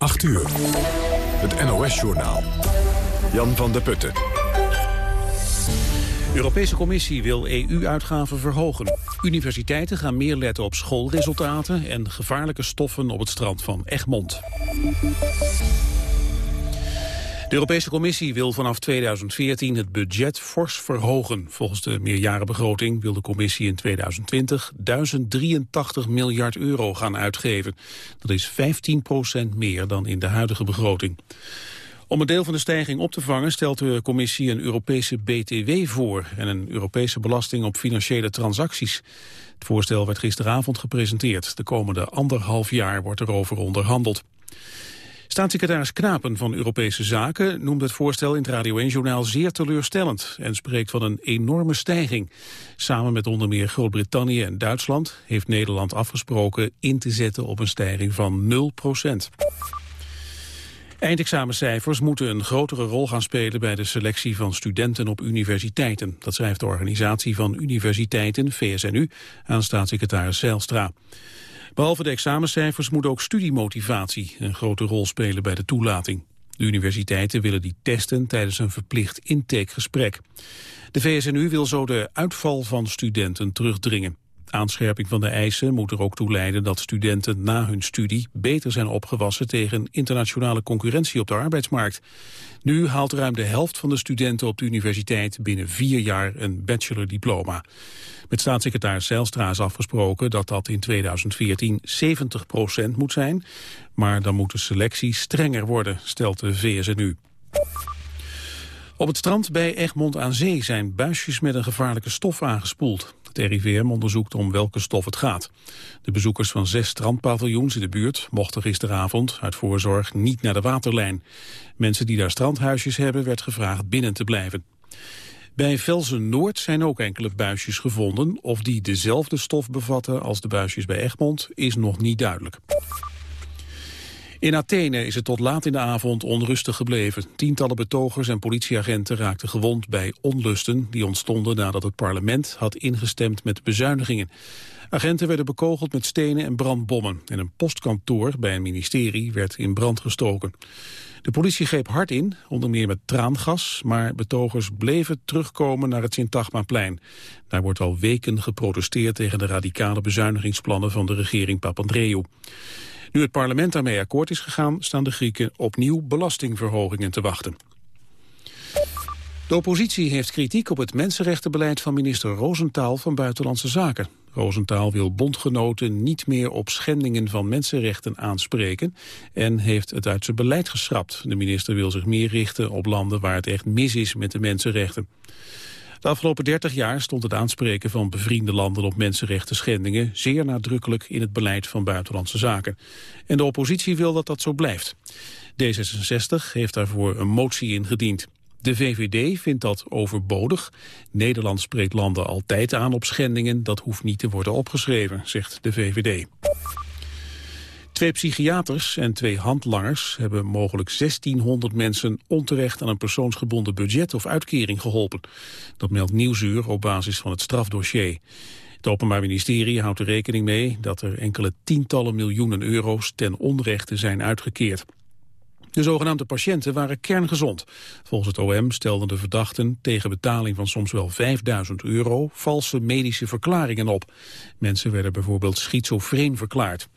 8 uur. Het NOS-journaal. Jan van der Putten. De Europese Commissie wil EU-uitgaven verhogen. Universiteiten gaan meer letten op schoolresultaten... en gevaarlijke stoffen op het strand van Egmond. De Europese Commissie wil vanaf 2014 het budget fors verhogen. Volgens de meerjarenbegroting wil de Commissie in 2020 1083 miljard euro gaan uitgeven. Dat is 15 procent meer dan in de huidige begroting. Om een deel van de stijging op te vangen stelt de commissie een Europese BTW voor en een Europese belasting op financiële transacties. Het voorstel werd gisteravond gepresenteerd. De komende anderhalf jaar wordt erover onderhandeld. Staatssecretaris Knapen van Europese Zaken noemt het voorstel in het Radio 1-journaal zeer teleurstellend en spreekt van een enorme stijging. Samen met onder meer Groot-Brittannië en Duitsland heeft Nederland afgesproken in te zetten op een stijging van 0 procent. Eindexamencijfers moeten een grotere rol gaan spelen bij de selectie van studenten op universiteiten. Dat schrijft de organisatie van universiteiten, VSNU, aan staatssecretaris Zijlstra. Behalve de examencijfers moet ook studiemotivatie een grote rol spelen bij de toelating. De universiteiten willen die testen tijdens een verplicht intakegesprek. De VSNU wil zo de uitval van studenten terugdringen. Aanscherping van de eisen moet er ook toe leiden dat studenten na hun studie beter zijn opgewassen tegen internationale concurrentie op de arbeidsmarkt. Nu haalt ruim de helft van de studenten op de universiteit binnen vier jaar een bachelordiploma. Met staatssecretaris Zijlstra is afgesproken dat dat in 2014 70 procent moet zijn. Maar dan moet de selectie strenger worden, stelt de VSNU. Op het strand bij Egmond aan Zee zijn buisjes met een gevaarlijke stof aangespoeld. Het RIVM onderzoekt om welke stof het gaat. De bezoekers van zes strandpaviljoens in de buurt mochten gisteravond uit voorzorg niet naar de waterlijn. Mensen die daar strandhuisjes hebben werd gevraagd binnen te blijven. Bij Velzen Noord zijn ook enkele buisjes gevonden. Of die dezelfde stof bevatten als de buisjes bij Egmond is nog niet duidelijk. In Athene is het tot laat in de avond onrustig gebleven. Tientallen betogers en politieagenten raakten gewond bij onlusten... die ontstonden nadat het parlement had ingestemd met bezuinigingen. Agenten werden bekogeld met stenen en brandbommen... en een postkantoor bij een ministerie werd in brand gestoken. De politie greep hard in, onder meer met traangas... maar betogers bleven terugkomen naar het Sint-Tagmaplein. Daar wordt al weken geprotesteerd tegen de radicale bezuinigingsplannen... van de regering Papandreou. Nu het parlement daarmee akkoord is gegaan, staan de Grieken opnieuw belastingverhogingen te wachten. De oppositie heeft kritiek op het mensenrechtenbeleid van minister Rosenthal van Buitenlandse Zaken. Rosenthal wil bondgenoten niet meer op schendingen van mensenrechten aanspreken en heeft het uit zijn beleid geschrapt. De minister wil zich meer richten op landen waar het echt mis is met de mensenrechten. De afgelopen 30 jaar stond het aanspreken van bevriende landen op mensenrechten schendingen zeer nadrukkelijk in het beleid van buitenlandse zaken. En de oppositie wil dat dat zo blijft. D66 heeft daarvoor een motie ingediend. De VVD vindt dat overbodig. Nederland spreekt landen altijd aan op schendingen. Dat hoeft niet te worden opgeschreven, zegt de VVD. Twee psychiaters en twee handlangers hebben mogelijk 1600 mensen onterecht aan een persoonsgebonden budget of uitkering geholpen. Dat meldt Nieuwsuur op basis van het strafdossier. Het Openbaar Ministerie houdt er rekening mee dat er enkele tientallen miljoenen euro's ten onrechte zijn uitgekeerd. De zogenaamde patiënten waren kerngezond. Volgens het OM stelden de verdachten tegen betaling van soms wel 5000 euro valse medische verklaringen op. Mensen werden bijvoorbeeld schizofreen verklaard.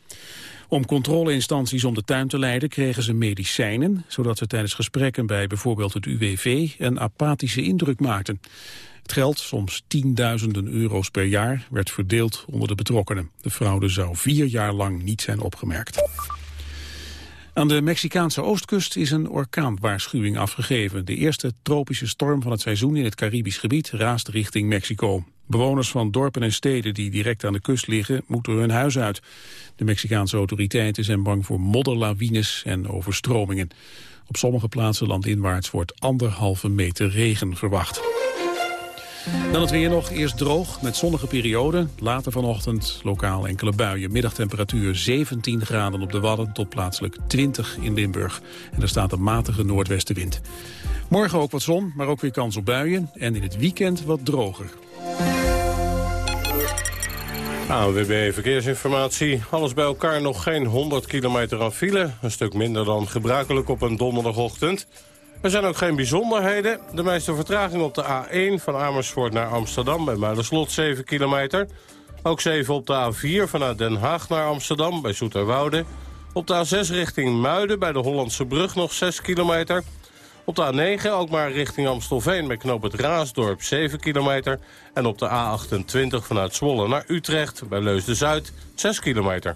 Om controleinstanties om de tuin te leiden kregen ze medicijnen, zodat ze tijdens gesprekken bij bijvoorbeeld het UWV een apathische indruk maakten. Het geld, soms tienduizenden euro's per jaar, werd verdeeld onder de betrokkenen. De fraude zou vier jaar lang niet zijn opgemerkt. Aan de Mexicaanse oostkust is een orkaanwaarschuwing afgegeven. De eerste tropische storm van het seizoen in het Caribisch gebied raast richting Mexico. Bewoners van dorpen en steden die direct aan de kust liggen moeten hun huis uit. De Mexicaanse autoriteiten zijn bang voor modderlawines en overstromingen. Op sommige plaatsen landinwaarts wordt anderhalve meter regen verwacht. Dan het weer nog. Eerst droog met zonnige perioden. Later vanochtend lokaal enkele buien. Middagtemperatuur 17 graden op de Wadden tot plaatselijk 20 in Limburg. En er staat een matige noordwestenwind. Morgen ook wat zon, maar ook weer kans op buien. En in het weekend wat droger. ANWB Verkeersinformatie. Alles bij elkaar nog geen 100 kilometer aan file. Een stuk minder dan gebruikelijk op een donderdagochtend. Er zijn ook geen bijzonderheden. De meeste vertraging op de A1 van Amersfoort naar Amsterdam... bij Muiderslot 7 kilometer. Ook 7 op de A4 vanuit Den Haag naar Amsterdam bij Zoeterwoude. Op de A6 richting Muiden bij de Hollandse Brug nog 6 kilometer... Op de A9 ook maar richting Amstelveen met knoop het Raasdorp 7 kilometer. En op de A28 vanuit Zwolle naar Utrecht bij Leusden-Zuid 6 kilometer.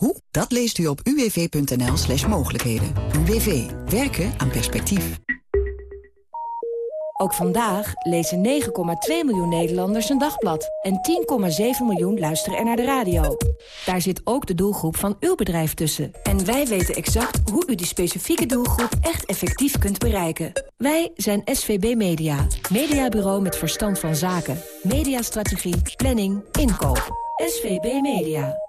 Hoe? Dat leest u op uwv.nl slash mogelijkheden. UWV. Werken aan perspectief. Ook vandaag lezen 9,2 miljoen Nederlanders een dagblad. En 10,7 miljoen luisteren er naar de radio. Daar zit ook de doelgroep van uw bedrijf tussen. En wij weten exact hoe u die specifieke doelgroep echt effectief kunt bereiken. Wij zijn SVB Media. Mediabureau met verstand van zaken. Mediastrategie, planning, inkoop. SVB Media.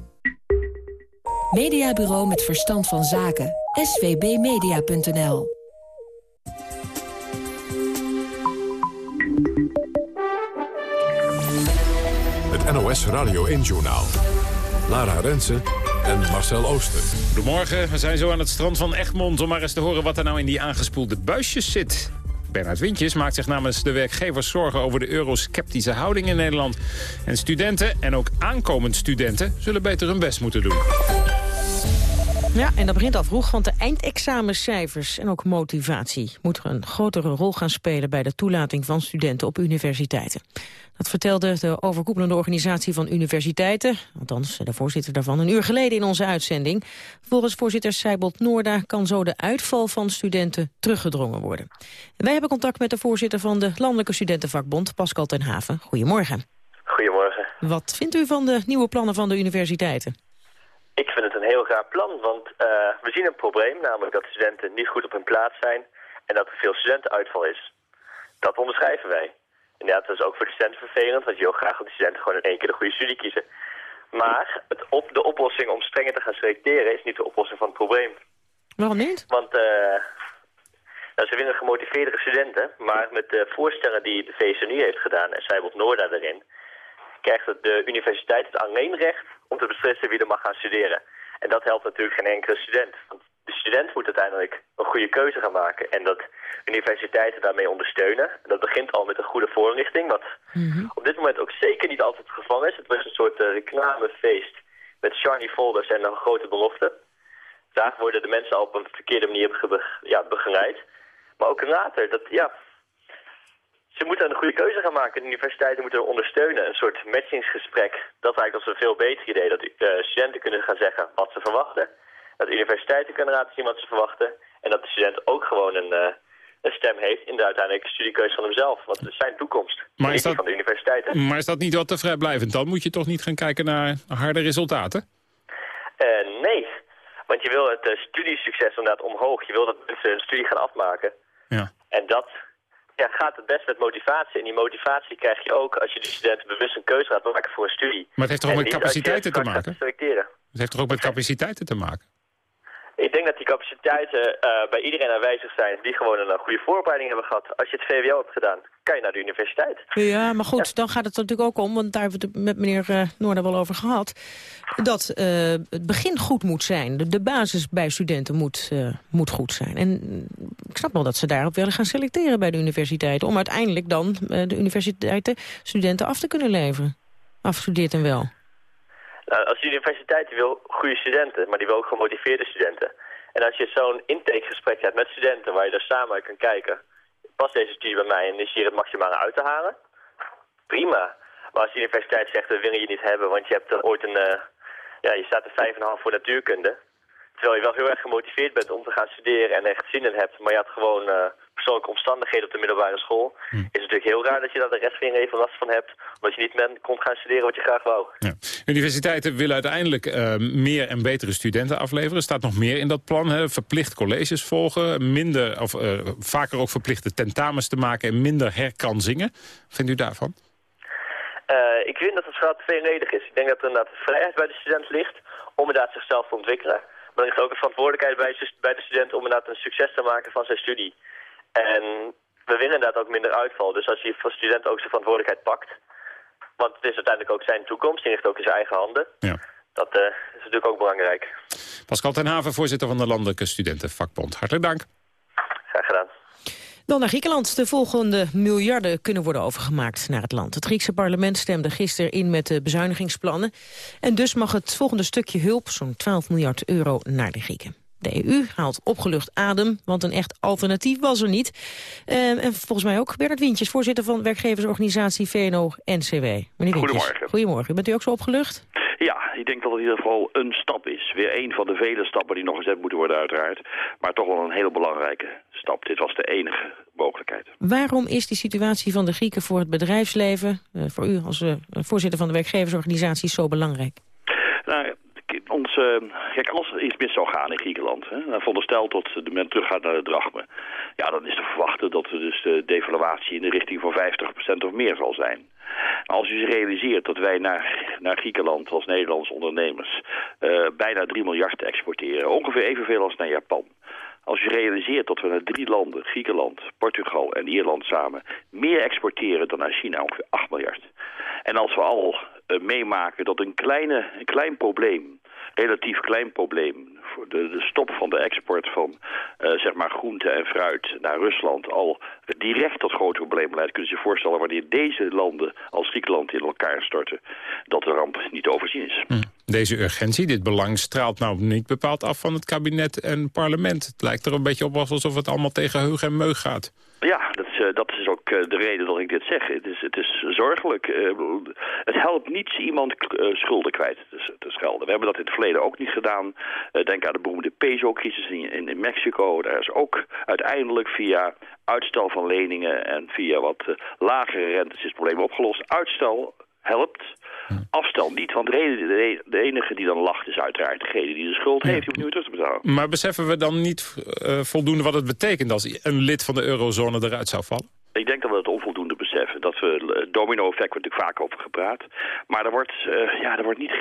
Mediabureau met verstand van zaken. svbmedia.nl Het NOS Radio 1-journaal. Lara Rensen en Marcel Ooster. Goedemorgen, we zijn zo aan het strand van Egmond... om maar eens te horen wat er nou in die aangespoelde buisjes zit. Bernard Wintjes maakt zich namens de werkgevers zorgen over de eurosceptische houding in Nederland. En studenten, en ook aankomend studenten, zullen beter hun best moeten doen. Ja, en dat begint al vroeg, want de eindexamencijfers en ook motivatie moeten een grotere rol gaan spelen bij de toelating van studenten op universiteiten. Dat vertelde de overkoepelende organisatie van universiteiten, althans de voorzitter daarvan, een uur geleden in onze uitzending. Volgens voorzitter Seibold Noorda kan zo de uitval van studenten teruggedrongen worden. Wij hebben contact met de voorzitter van de Landelijke Studentenvakbond, Pascal ten Haven. Goedemorgen. Goedemorgen. Wat vindt u van de nieuwe plannen van de universiteiten? Ik vind het een heel gaaf plan, want uh, we zien een probleem, namelijk dat studenten niet goed op hun plaats zijn en dat er veel studentenuitval is. Dat onderschrijven wij. Inderdaad, dat is ook voor de studenten vervelend, want je wil graag dat de studenten gewoon in één keer de goede studie kiezen. Maar het op, de oplossing om strenger te gaan selecteren is niet de oplossing van het probleem. Waarom niet? Want uh, nou, ze winnen gemotiveerdere studenten, maar met de voorstellen die de VSNU heeft gedaan en Zijbelt Noorda erin, krijgt de universiteit het alleenrecht om te beslissen wie er mag gaan studeren. En dat helpt natuurlijk geen enkele student. Want de student moet uiteindelijk een goede keuze gaan maken. En dat universiteiten daarmee ondersteunen. dat begint al met een goede voorlichting. Wat op dit moment ook zeker niet altijd het geval is. Het was een soort uh, reclamefeest met shiny folders en een grote belofte. Daar worden de mensen al op een verkeerde manier ja, begeleid. Maar ook later, dat, ja, ze moeten een goede keuze gaan maken. De universiteiten moeten ondersteunen. Een soort matchingsgesprek. Dat lijkt ons een veel beter idee. Dat uh, studenten kunnen gaan zeggen wat ze verwachten. Dat universiteiten kunnen laten zien wat ze verwachten. En dat de student ook gewoon een, uh, een stem heeft in de uiteindelijke studiekeuze van hemzelf. Want het is zijn toekomst. Maar is dat, van de universiteiten. Maar is dat niet wat te vrijblijvend? Dan moet je toch niet gaan kijken naar harde resultaten? Uh, nee. Want je wil het studiesucces inderdaad omhoog. Je wil dat mensen hun studie gaan afmaken. Ja. En dat ja, gaat het best met motivatie. En die motivatie krijg je ook als je de studenten bewust een keuze gaat maken voor een studie. Maar het heeft toch ook met capaciteiten te maken? Selecteren. Het heeft toch ook met capaciteiten te maken? Ik denk dat die capaciteiten eh, bij iedereen aanwezig zijn die gewoon een eh, goede voorbereiding hebben gehad. Als je het VWO hebt gedaan, kan je naar de universiteit. Ja, maar goed, dan gaat het er natuurlijk ook om, want daar hebben we het met meneer uh, wel over gehad, dat uh, het begin goed moet zijn. De, de basis bij studenten moet, uh, moet goed zijn. En ik snap wel dat ze daarop willen gaan selecteren bij de universiteiten, om uiteindelijk dan de universiteiten studenten af te kunnen leveren. Afgestudeerd en wel. Nou, als de universiteit wil goede studenten, maar die wil ook gemotiveerde studenten. En als je zo'n intakegesprek hebt met studenten waar je daar samen uit kan kijken, past deze studie bij mij en is hier het maximale uit te halen? Prima. Maar als de universiteit zegt, we willen je niet hebben, want je hebt er ooit een, uh, ja, je staat er 5,5 voor natuurkunde. Terwijl je wel heel erg gemotiveerd bent om te gaan studeren en echt zin in hebt, maar je had gewoon uh, persoonlijke omstandigheden op de middelbare school. Hm. Is het natuurlijk heel raar dat je daar de rest van je leven last van hebt, omdat je niet men kon gaan studeren wat je graag wou. Ja. Universiteiten willen uiteindelijk uh, meer en betere studenten afleveren. Er staat nog meer in dat plan. Hè? Verplicht colleges volgen, minder, of, uh, vaker ook verplichte tentamens te maken en minder herkansingen. Wat vindt u daarvan? Uh, ik vind dat het vooral tweeledig is. Ik denk dat er inderdaad vrijheid bij de student ligt om inderdaad zichzelf te ontwikkelen. Maar er ligt ook een verantwoordelijkheid bij, bij de student om inderdaad een succes te maken van zijn studie. En we willen inderdaad ook minder uitval. Dus als je voor student ook zijn verantwoordelijkheid pakt, want het is uiteindelijk ook zijn toekomst, die ligt ook in zijn eigen handen. Ja. Dat uh, is natuurlijk ook belangrijk. Pascal ten Haven, voorzitter van de Landelijke Studentenvakbond. Hartelijk dank. Graag gedaan. Dan naar Griekenland. De volgende miljarden kunnen worden overgemaakt naar het land. Het Griekse parlement stemde gisteren in met de bezuinigingsplannen. En dus mag het volgende stukje hulp, zo'n 12 miljard euro, naar de Grieken. De EU haalt opgelucht adem, want een echt alternatief was er niet. Uh, en volgens mij ook Bernard Wientjes, voorzitter van werkgeversorganisatie VNO-NCW. Goedemorgen. Goedemorgen. Bent u ook zo opgelucht? Ja, ik denk dat het in ieder geval een stap is. Weer een van de vele stappen die nog gezet moeten worden uiteraard. Maar toch wel een hele belangrijke stap. Dit was de enige mogelijkheid. Waarom is die situatie van de Grieken voor het bedrijfsleven... Uh, voor u als uh, voorzitter van de werkgeversorganisatie zo belangrijk? Nou, ons, kijk, als iets mis zou gaan in Griekenland, hè, dan verondersteld dat de men teruggaat naar de drachme, ja, dan is te verwachten dat er dus de devaluatie in de richting van 50% of meer zal zijn. Als u zich realiseert dat wij naar, naar Griekenland als Nederlandse ondernemers uh, bijna 3 miljard exporteren, ongeveer evenveel als naar Japan. Als je realiseert dat we naar drie landen, Griekenland, Portugal en Ierland samen, meer exporteren dan naar China, ongeveer 8 miljard. En als we al uh, meemaken dat een, kleine, een klein probleem, relatief klein probleem, voor de, de stop van de export van uh, zeg maar groente en fruit naar Rusland al direct tot grote problemen leidt. Kunnen je je voorstellen wanneer deze landen als Griekenland in elkaar storten, dat de ramp niet overzien is. Hm. Deze urgentie, dit belang, straalt nou niet bepaald af van het kabinet en parlement. Het lijkt er een beetje op alsof het allemaal tegen heug en meug gaat. Ja, dat uh, dat is ook uh, de reden dat ik dit zeg. Het is, het is zorgelijk. Uh, het helpt niets iemand schulden kwijt te, schelden. We hebben dat in het verleden ook niet gedaan. denk aan de beroemde peso-crisis in, Mexico. Daar is ook uiteindelijk via uitstel van leningen en via wat lagere rentes is het probleem opgelost. Uitstel helpt. Afstel niet, want de, enige die dan lacht is uiteraard degene die de schuld heeft. Nu weer terug te betalen. Maar beseffen we dan niet uh, voldoende wat het betekent als een lid van de eurozone eruit zou vallen? Ik denk dat we het onvoldoende. Dat we domino-effect wordt natuurlijk vaak over gepraat. Maar er wordt, uh, ja, er wordt niet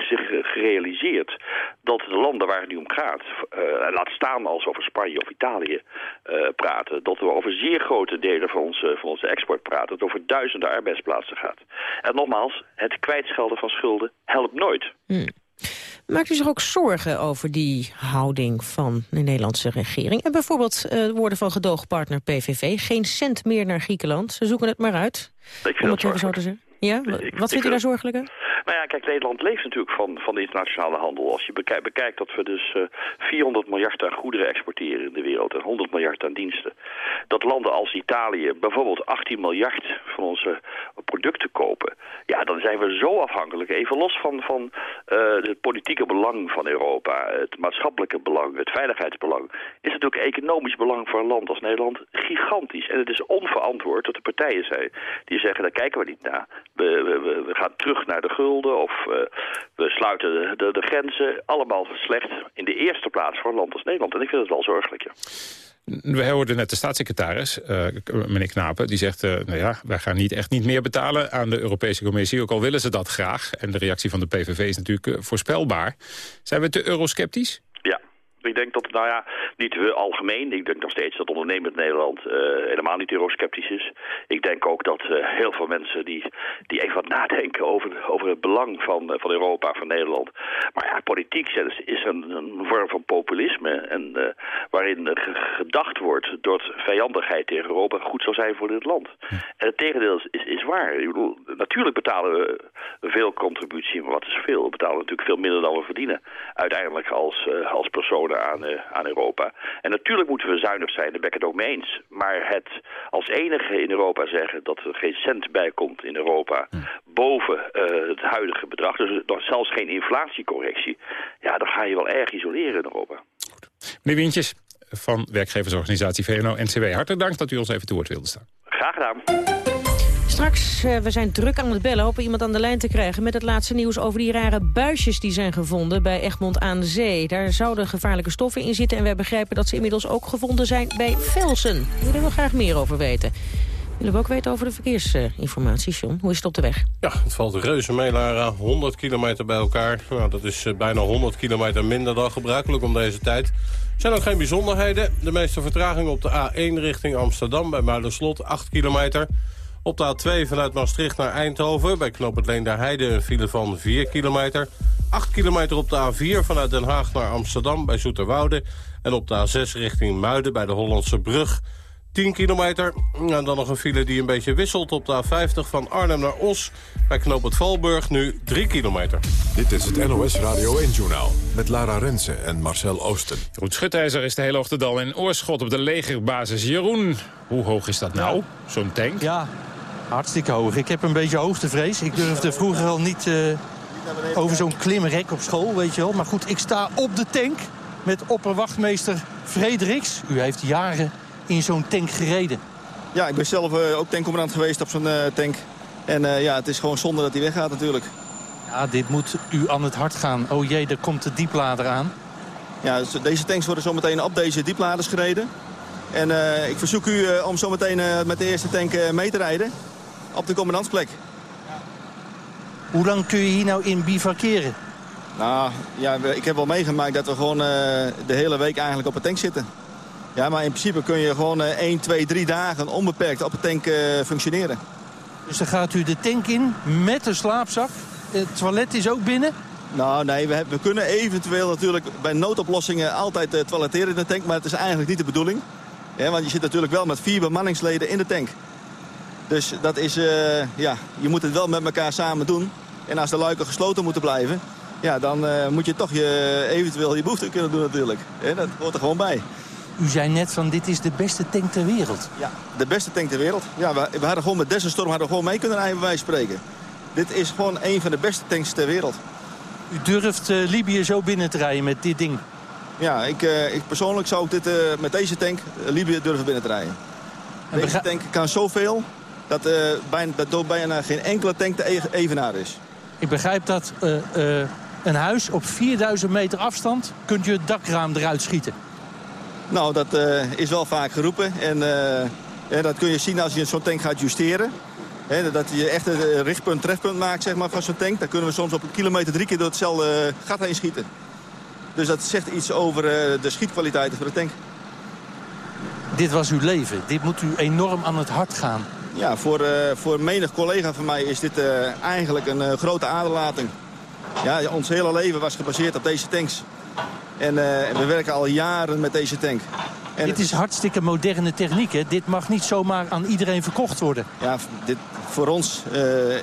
gerealiseerd dat de landen waar het nu om gaat... Uh, laat staan als over Spanje of Italië praten... dat we over zeer grote delen van onze, van onze export praten. Dat het over duizenden arbeidsplaatsen gaat. En nogmaals, het kwijtschelden van schulden helpt nooit. Hmm. Maakt u zich ook zorgen over die houding van de Nederlandse regering? En bijvoorbeeld uh, woorden van gedoogpartner PVV. Geen cent meer naar Griekenland. Ze zoeken het maar uit. Ik vind om het zo te zeggen. Ja? Ik, Wat vindt u daar zorgelijk aan? Nou ja, kijk, Nederland leeft natuurlijk van, van de internationale handel. Als je bekijkt, bekijkt dat we dus uh, 400 miljard aan goederen exporteren in de wereld en 100 miljard aan diensten. Dat landen als Italië bijvoorbeeld 18 miljard van onze producten kopen. Ja, dan zijn we zo afhankelijk, even los van, van uh, het politieke belang van Europa, het maatschappelijke belang, het veiligheidsbelang, is het ook economisch belang voor een land als Nederland gigantisch. En het is onverantwoord dat er partijen zijn die zeggen, daar kijken we niet naar. We, gaan terug naar de gulden of uh, we sluiten de, de, grenzen. Allemaal slecht in de eerste plaats voor een land als Nederland. En ik vind het wel zorgelijk. We hoorden net de staatssecretaris, uh, meneer Knapen, die zegt... Uh, nou ja, wij gaan niet, echt niet meer betalen aan de Europese Commissie... ook al willen ze dat graag. En de reactie van de PVV is natuurlijk voorspelbaar. Zijn we te eurosceptisch? Ik denk dat, nou ja, niet we algemeen. Ik denk nog steeds dat ondernemend Nederland uh, helemaal niet eurosceptisch is. Ik denk ook dat uh, heel veel mensen die, die even wat nadenken over, over het belang van, uh, van Europa, van Nederland. Maar ja, politiek is, is een, een vorm van populisme. En waarin gedacht wordt dat vijandigheid tegen Europa goed zou zijn voor dit land. En het tegendeel is, is, is waar. Ik bedoel, natuurlijk betalen we veel contributie, maar wat is veel? We betalen natuurlijk veel minder dan we verdienen. Uiteindelijk als, als persoon aan, uh, aan Europa. En natuurlijk moeten we zuinig zijn, daar ben ik het ook mee eens. Maar het als enige in Europa zeggen dat er geen cent bij komt in Europa... Hm. boven uh, het huidige bedrag, dus zelfs geen inflatiecorrectie... ja, dan ga je wel erg isoleren in Europa. Goed. Meneer Wintjes van werkgeversorganisatie VNO-NCW. Hartelijk dank dat u ons even te woord wilde staan. Graag gedaan. Straks, uh, we zijn druk aan het bellen, hopen iemand aan de lijn te krijgen... met het laatste nieuws over die rare buisjes die zijn gevonden bij Egmond aan Zee. Daar zouden gevaarlijke stoffen in zitten... en wij begrijpen dat ze inmiddels ook gevonden zijn bij Velsen. Daar willen we graag meer over weten. Willen we ook weten over de verkeersinformatie, John? Hoe is het op de weg? Ja, het valt reuze mee, Lara. 100 kilometer bij elkaar. Nou, dat is uh, bijna 100 kilometer minder dan gebruikelijk om deze tijd. Er zijn ook geen bijzonderheden. De meeste vertragingen op de A1 richting Amsterdam bij Muiderslot, 8 kilometer... Op de A2 vanuit Maastricht naar Eindhoven... bij knoop het Heide een file van 4 kilometer. 8 kilometer op de A4 vanuit Den Haag naar Amsterdam bij Zoeterwoude. En op de A6 richting Muiden bij de Hollandse Brug. 10 kilometer. En dan nog een file die een beetje wisselt op de A50 van Arnhem naar Os. Bij knoop het Valburg nu 3 kilometer. Dit is het NOS Radio 1-journaal met Lara Rensen en Marcel Oosten. Jeroen Schutijzer is de hele ochtend al in Oorschot op de legerbasis. Jeroen, hoe hoog is dat nou, zo'n tank? Ja, Hartstikke hoog. Ik heb een beetje hoogtevrees. Ik durfde vroeger al niet uh, over zo'n klimrek op school, weet je wel. Maar goed, ik sta op de tank met opperwachtmeester Frederiks. U heeft jaren in zo'n tank gereden. Ja, ik ben zelf uh, ook tankcommandant geweest op zo'n uh, tank. En ja, het is gewoon zonde dat hij weggaat natuurlijk. Ja, dit moet u aan het hart gaan. Oh jee, er komt de dieplader aan. Ja, dus deze tanks worden zometeen op deze diepladers gereden. En ik verzoek u om zometeen met de eerste tank mee te rijden op de commandantsplek. Hoe lang kun je hier nou in bivakeren? Nou, ja, ik heb wel meegemaakt dat we gewoon uh, de hele week eigenlijk op een tank zitten. Ja, maar in principe kun je gewoon uh, 1, 2, 3 dagen onbeperkt op een tank uh, functioneren. Dus dan gaat u de tank in met een slaapzak. Het toilet is ook binnen? Nou, nee, we, we kunnen eventueel natuurlijk bij noodoplossingen altijd uh, toiletteren in de tank. Maar het is eigenlijk niet de bedoeling. Ja, want je zit natuurlijk wel met vier bemanningsleden in de tank. Dus dat is, uh, ja, je moet het wel met elkaar samen doen. En als de luiken gesloten moeten blijven, ja, dan uh, moet je toch je, eventueel je behoefte kunnen doen natuurlijk. En dat hoort er gewoon bij. U zei net van dit is de beste tank ter wereld. Ja, de beste tank ter wereld. Ja, we, we hadden gewoon met Desenstorm hadden we gewoon mee kunnen rijden bij wijze spreken. Dit is gewoon een van de beste tanks ter wereld. U durft uh, Libië zo binnen te rijden met dit ding? Ja, ik, ik persoonlijk zou ik dit, met deze tank Libië durven binnen te rijden. En deze tank kan zoveel dat, uh, bijna, dat door bijna geen enkele tank te evenaar is. Ik begrijp dat uh, uh, een huis op 4000 meter afstand... kunt je het dakraam eruit schieten. Nou, dat is wel vaak geroepen. En, dat kun je zien als je zo'n tank gaat justeren. He, dat je echt een richtpunt, trefpunt maakt zeg maar, van zo'n tank. Dan kunnen we soms op een kilometer drie keer door hetzelfde gat heen schieten. Dus dat zegt iets over de schietkwaliteiten van de tank. Dit was uw leven. Dit moet u enorm aan het hart gaan. Ja, voor, uh, voor menig collega van mij is dit uh, eigenlijk een uh, grote aderlating. Ja, ons hele leven was gebaseerd op deze tanks. En we werken al jaren met deze tank. En dit is hartstikke moderne techniek, hè? Dit mag niet zomaar aan iedereen verkocht worden. Ja, dit, voor ons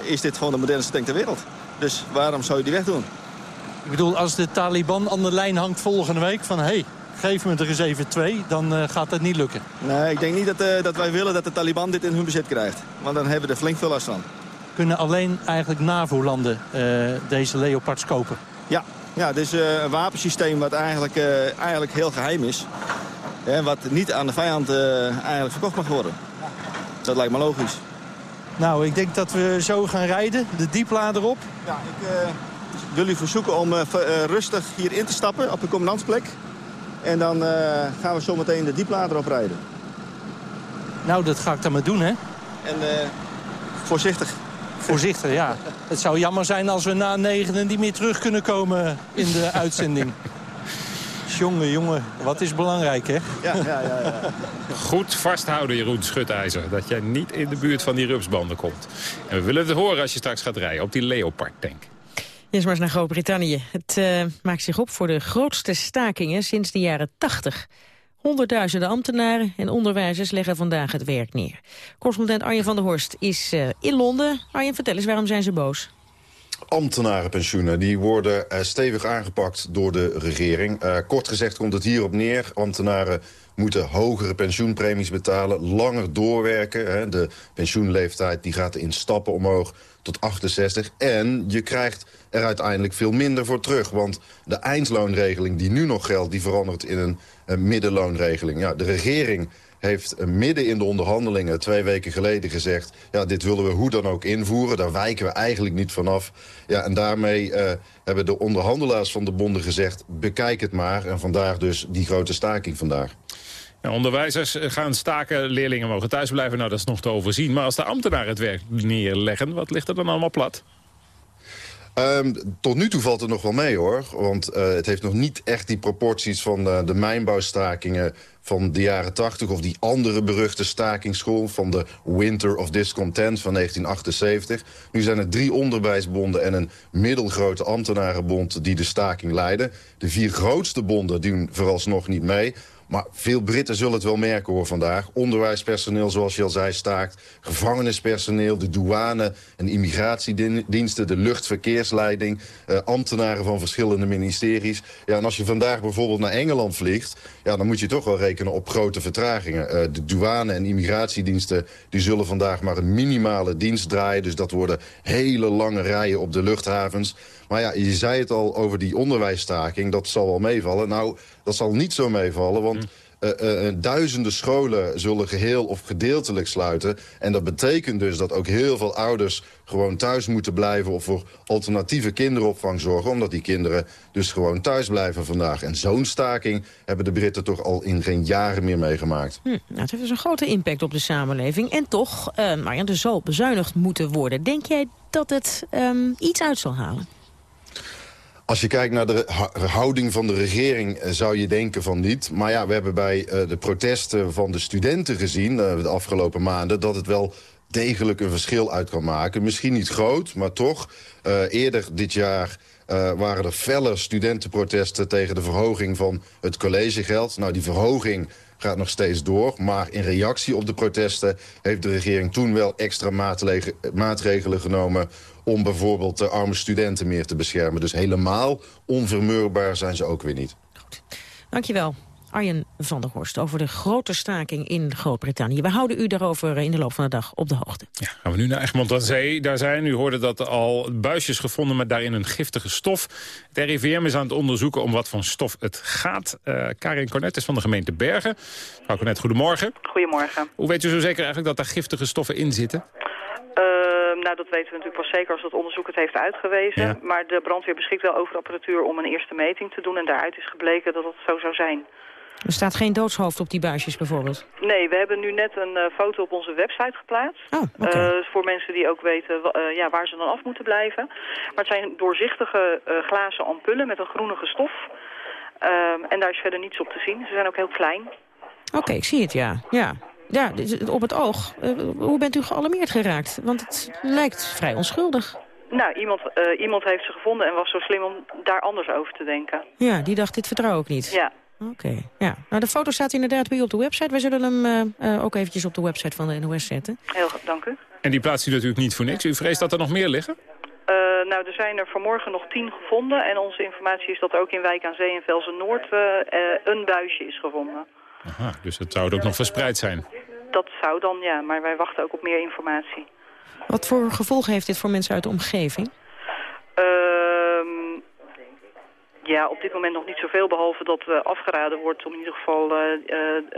is dit gewoon de modernste tank ter wereld. Dus waarom zou je die wegdoen? Ik bedoel, als de Taliban aan de lijn hangt volgende week van... Hey, geef me er eens even twee, dan uh, gaat dat niet lukken. Nee, ik denk niet dat, uh, dat wij willen dat de Taliban dit in hun bezit krijgt. Want dan hebben we er flink veel last van. Kunnen alleen eigenlijk NAVO-landen uh, deze Leopards kopen? Ja, ja dit is een wapensysteem wat eigenlijk, eigenlijk heel geheim is. Wat niet aan de vijand eigenlijk verkocht mag worden. Dat lijkt me logisch. Nou, ik denk dat we zo gaan rijden. De dieplader op. Ja, ik wil u verzoeken om rustig hier in te stappen op de commandantsplek. En dan eh, gaan we zometeen de dieplader oprijden. Nou, dat ga ik dan maar doen, hè? En uh, voorzichtig. Voorzichtig, ja. Het zou jammer zijn als we na negenen niet meer terug kunnen komen in de uitzending. Jongen, jongen, wat is belangrijk, hè? Ja, ja, ja. ja. Goed vasthouden, Jeroen Schutijzer. Dat jij niet in de buurt van die rupsbanden komt. En we willen het horen als je straks gaat rijden op die Leopard-tank. Eerst maar eens naar Groot-Brittannië. Het uh, maakt zich op voor de grootste stakingen sinds de jaren 80. Honderdduizenden ambtenaren en onderwijzers leggen vandaag het werk neer. Correspondent Arjen van der Horst is uh, in Londen. Arjen, vertel eens, waarom zijn ze boos? ambtenarenpensioenen. Die worden uh, stevig aangepakt door de regering. Kort gezegd komt het hierop neer. Ambtenaren moeten hogere pensioenpremies betalen, langer doorwerken. Hè. De pensioenleeftijd die gaat in stappen omhoog tot 68. En je krijgt er uiteindelijk veel minder voor terug. Want de eindloonregeling die nu nog geldt... die verandert in een, middenloonregeling. Ja, de regering heeft midden in de onderhandelingen twee weken geleden gezegd... ja, dit willen we hoe dan ook invoeren, daar wijken we eigenlijk niet vanaf. Ja, en daarmee uh, hebben de onderhandelaars van de bonden gezegd... bekijk het maar, en vandaar dus die grote staking vandaag. Ja, onderwijzers gaan staken, leerlingen mogen thuisblijven. Nou, dat is nog te overzien. Maar als de ambtenaren het werk neerleggen, wat ligt er dan allemaal plat? Um, tot nu toe valt het nog wel mee, hoor. Want uh, het heeft nog niet echt die proporties van uh, de mijnbouwstakingen van de jaren 80... of die andere beruchte stakingsschool van de Winter of Discontent van 1978. Nu zijn er drie onderwijsbonden en een middelgrote ambtenarenbond... die de staking leiden. De vier grootste bonden doen vooralsnog niet mee... Maar veel Britten zullen het wel merken hoor vandaag. Onderwijspersoneel, zoals je al zei, staakt. Gevangenispersoneel, de douane en immigratiediensten... de luchtverkeersleiding, uh, ambtenaren van verschillende ministeries. Ja, en als je vandaag bijvoorbeeld naar Engeland vliegt... Ja, dan moet je toch wel rekenen op grote vertragingen. Uh, de douane en immigratiediensten die zullen vandaag maar een minimale dienst draaien. Dus dat worden hele lange rijen op de luchthavens. Maar ja, je zei het al over die onderwijsstaking, dat zal wel meevallen. Nou, dat zal niet zo meevallen, want... Uh, uh, duizenden scholen zullen geheel of gedeeltelijk sluiten. En dat betekent dus dat ook heel veel ouders gewoon thuis moeten blijven... of voor alternatieve kinderopvang zorgen... omdat die kinderen dus gewoon thuis blijven vandaag. En zo'n staking hebben de Britten toch al in geen jaren meer meegemaakt. Hm, nou, het heeft dus een grote impact op de samenleving. En toch, uh, maar er zal bezuinigd moeten worden. Denk jij dat het um, iets uit zal halen? Als je kijkt naar de houding van de regering zou je denken van niet. Maar ja, we hebben bij uh, de protesten van de studenten gezien uh, de afgelopen maanden... dat het wel degelijk een verschil uit kan maken. Misschien niet groot, maar toch. Eerder dit jaar waren er felle studentenprotesten tegen de verhoging van het collegegeld. Nou, die verhoging gaat nog steeds door. Maar in reactie op de protesten heeft de regering toen wel extra maatregelen genomen om bijvoorbeeld de arme studenten meer te beschermen. Dus helemaal onvermurbaar zijn ze ook weer niet. Goed. Dankjewel. Arjen van der Horst over de grote staking in Groot-Brittannië. We houden u daarover in de loop van de dag op de hoogte. Ja, gaan we nu naar Egmond aan Zee. Daar zijn, u hoorde dat er al buisjes gevonden met daarin een giftige stof. Het RIVM is aan het onderzoeken om wat voor stof het gaat. Uh, Karin Cornet is van de gemeente Bergen. Mevrouw Cornet, goedemorgen. Goedemorgen. Hoe weet u zo zeker eigenlijk dat daar giftige stoffen in zitten? Uh, nou, dat weten we natuurlijk pas zeker als het onderzoek het heeft uitgewezen. Ja. Maar de brandweer beschikt wel over apparatuur om een eerste meting te doen. En daaruit is gebleken dat het zo zou zijn. Er staat geen doodshoofd op die buisjes bijvoorbeeld? Nee, we hebben nu net een uh, foto op onze website geplaatst. Oh, okay. uh, voor mensen die ook weten uh, ja, waar ze dan af moeten blijven. Maar het zijn doorzichtige glazen ampullen met een groenige stof. Ehm, en daar is verder niets op te zien. Ze zijn ook heel klein. Oké, okay, ik zie het, ja. ja. Ja, op het oog. hoe bent u gealarmeerd geraakt? Want het lijkt vrij onschuldig. Nou, iemand, iemand heeft ze gevonden en was zo slim om daar anders over te denken. Ja, die dacht, dit vertrouw ik niet. Ja. Oké, okay, ja. Nou, de foto staat inderdaad bij u op de website. Wij zullen hem uh, uh, ook eventjes op de website van de NOS zetten. Heel goed, dank u. En die plaatst u natuurlijk niet voor niks. U vreest dat er nog meer liggen? Uh, nou, er zijn er vanmorgen nog tien gevonden. En onze informatie is dat er ook in Wijk aan Zee en Velsen-Noord een buisje is gevonden. Aha, dus het zou ook nog verspreid zijn? Dat zou dan, ja. Maar wij wachten ook op meer informatie. Wat voor gevolgen heeft dit voor mensen uit de omgeving? Ja, op dit moment nog niet zoveel, behalve dat uh, afgeraden wordt om in ieder geval uh, uh,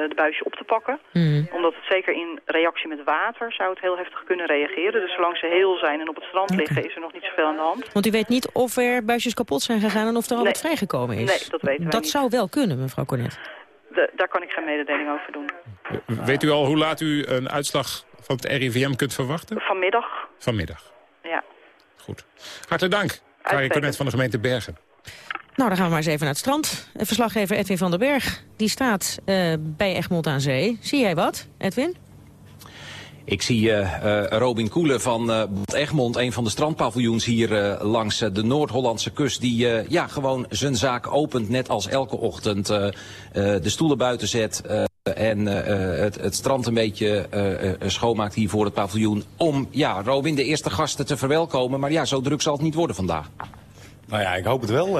de buisje op te pakken. Mhm. Omdat het zeker in reactie met water zou het heel heftig kunnen reageren. Dus zolang ze heel zijn en op het strand liggen is er nog niet zoveel aan de hand. Want u weet niet of er buisjes kapot zijn gegaan en of er al Nee. wat vrijgekomen is? Nee, dat weten wij Dat niet. zou wel kunnen, mevrouw Cornet. De- daar kan ik geen mededeling over doen. Weet u al hoe laat u een uitslag van het RIVM kunt verwachten? Vanmiddag, Vanmiddag. ja. Hartelijk dank. Karin. Cornet van de gemeente Bergen. Nou, dan gaan we maar eens even naar het strand. Eh, Verslaggever Edwin van den Berg, die staat eh, bij Egmond aan Zee. Zie jij wat, Edwin? Ik zie eh, Robin Koelen van eh Bad Egmond, een van de strandpaviljoens hier eh, langs de Noord-Hollandse kust. Die eh, ja, gewoon zijn zaak opent, net als elke ochtend. eh, eh, de stoelen buiten zet eh, en het, het strand een beetje eh, eh, schoonmaakt hier voor het paviljoen. Om, ja, Robin, de eerste gasten te verwelkomen. Maar ja, zo druk zal het niet worden vandaag. Nou ja, ik hoop het wel.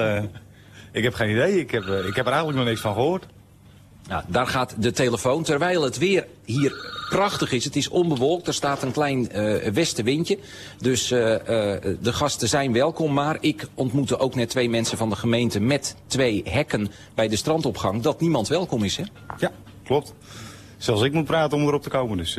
Ik heb geen idee. Ik heb, eh, ik heb er eigenlijk nog niks van gehoord. Nou, daar gaat de telefoon. Terwijl het weer hier prachtig is. Het is onbewolkt. Er staat een klein eh, westenwindje. Dus eh, de gasten zijn welkom. Maar ik ontmoette ook net twee mensen van de gemeente met twee hekken bij de strandopgang. Dat niemand welkom is, hè? Ja, klopt. Zelfs ik moet praten om erop te komen. Dus,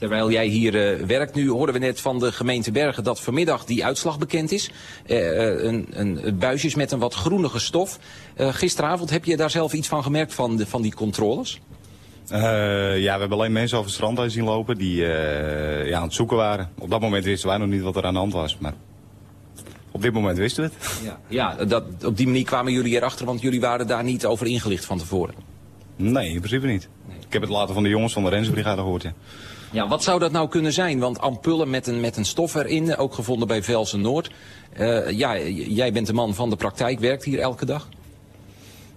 Terwijl jij hier eh, werkt, nu hoorden we net van de gemeente Bergen dat vanmiddag die uitslag bekend is. Eh, eh, een, een buisjes met een wat groenige stof. Gisteravond heb je daar zelf iets van gemerkt van, de, van die controles? ja, we hebben alleen mensen over het strand heen zien lopen die ja, aan het zoeken waren. Op dat moment wisten wij nog niet wat er aan de hand was. Maar op dit moment wisten we het. Ja, ja dat, op die manier kwamen jullie erachter, want jullie waren daar niet over ingelicht van tevoren. Nee, in principe niet. Ik heb het later van de jongens van de Rensbrigade gehoord, ja. Ja, wat zou dat nou kunnen zijn? Want ampullen met een, met een stof erin, ook gevonden bij Velsen Noord. Eh, ja, jij bent de man van de praktijk, werkt hier elke dag.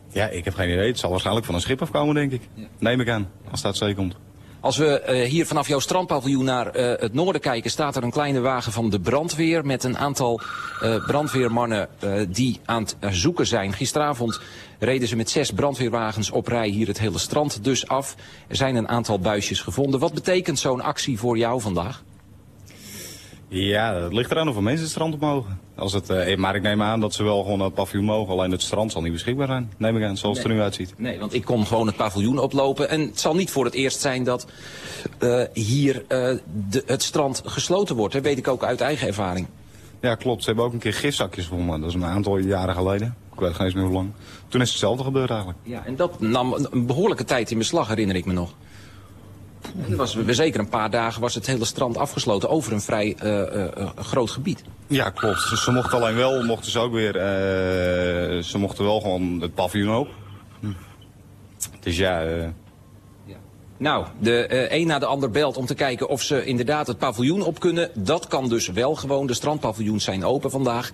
Ja, ik heb geen idee. Het zal waarschijnlijk van een schip afkomen, denk ik. Neem ik aan, als dat zee komt. Als we eh, hier vanaf jouw strandpaviljoen naar eh, het noorden kijken... staat er een kleine wagen van de brandweer... met een aantal eh, brandweermannen die aan het zoeken zijn. Gisteravond reden ze met zes brandweerwagens op rij hier het hele strand dus af. Er zijn een aantal buisjes gevonden. Wat betekent zo'n actie voor jou vandaag? Ja, het ligt eraan of er mensen het strand op mogen. Als het, eh, maar ik neem aan dat ze wel gewoon het paviljoen mogen. Alleen het strand zal niet beschikbaar zijn. Neem ik aan, zoals het er nu uitziet. Nee, want ik kon gewoon het paviljoen oplopen. En het zal niet voor het eerst zijn dat eh, hier eh, de, het strand gesloten wordt. Dat weet ik ook uit eigen ervaring. Ja, klopt. Ze hebben ook een keer gifzakjes gevonden. Dat is een aantal jaren geleden. Ik weet geen eens meer hoe lang. Toen is hetzelfde gebeurd eigenlijk. Ja, en dat nam een behoorlijke tijd in beslag, herinner ik me nog. Dat was zeker een paar dagen was het hele strand afgesloten over een vrij eh, eh, eh, groot gebied. Ja, klopt. Ze mochten alleen wel, mochten ze ook weer, ze mochten wel gewoon het paviljoen op. Dus ja, eh, Nou, de een na de ander belt om te kijken of ze inderdaad het paviljoen op kunnen. Dat kan dus wel gewoon. De strandpaviljoens zijn open vandaag.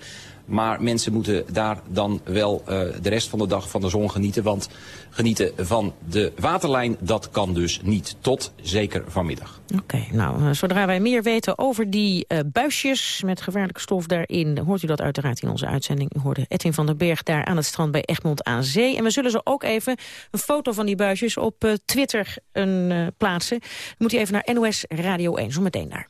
Maar mensen moeten daar dan wel eh, de rest van de dag van de zon genieten. Want genieten van de waterlijn, dat kan dus niet. Tot zeker vanmiddag. Oké, nou, eh, zodra wij meer weten over die eh, buisjes met gevaarlijke stof daarin... hoort u dat uiteraard in onze uitzending. U hoorde Edwin van den Berg daar aan het strand bij Egmond aan Zee. En we zullen zo ook even een foto van die buisjes op Twitter een, plaatsen. Moet u even naar NOS Radio 1, zo meteen daar.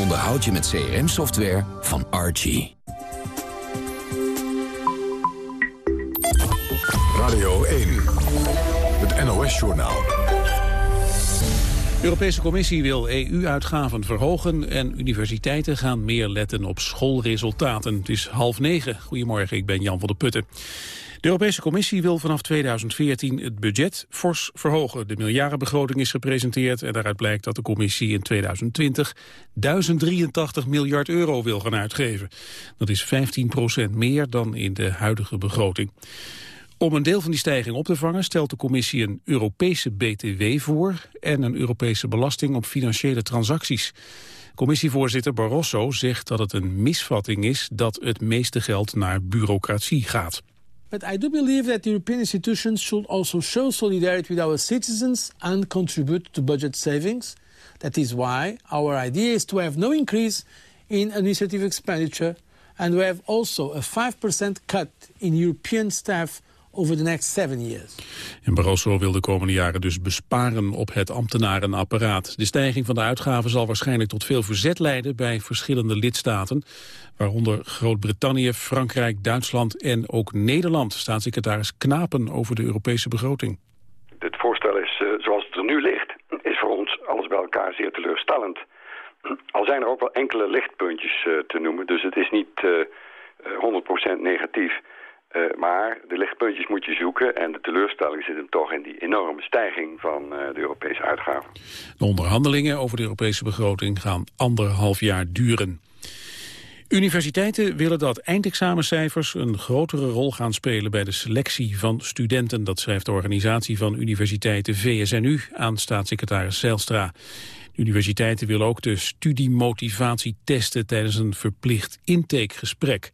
onderhoud je met CRM-software van Archie. Radio 1, het NOS-journaal. De Europese Commissie wil EU-uitgaven verhogen en universiteiten gaan meer letten op schoolresultaten. Het is half negen. Goedemorgen, ik ben Jan van der Putten. De Europese Commissie wil vanaf 2014 het budget fors verhogen. De miljardenbegroting is gepresenteerd en daaruit blijkt dat de Commissie in 2020 1083 miljard euro wil gaan uitgeven. Dat is 15 procent meer dan in de huidige begroting. Om een deel van die stijging op te vangen stelt de commissie een Europese BTW voor en een Europese belasting op financiële transacties. Commissievoorzitter Barroso zegt dat het een misvatting is dat het meeste geld naar bureaucratie gaat. But I do believe that European institutions should also show solidarity with our citizens and contribute to budget savings. That is why our idea is to have no increase in administrative expenditure and we have also a 5% cut in European staff over the next seven years. En Barroso wil de komende jaren dus besparen op het ambtenarenapparaat. De stijging van de uitgaven zal waarschijnlijk tot veel verzet leiden bij verschillende lidstaten, waaronder Groot-Brittannië, Frankrijk, Duitsland en ook Nederland. Staatssecretaris Knapen over de Europese begroting. Het voorstel is, uh, zoals het er nu ligt, is voor ons alles bij elkaar zeer teleurstellend. Al zijn er ook wel enkele lichtpuntjes uh, te noemen, dus het is niet uh, 100% negatief. Uh, maar de lichtpuntjes moet je zoeken en de teleurstelling zit hem toch in die enorme stijging van uh, de Europese uitgaven. De onderhandelingen over de Europese begroting gaan anderhalf jaar duren. Universiteiten willen dat eindexamencijfers een grotere rol gaan spelen bij de selectie van studenten. Dat schrijft de organisatie van universiteiten VSNU aan staatssecretaris Zijlstra. De universiteiten willen ook de studiemotivatie testen tijdens een verplicht intakegesprek.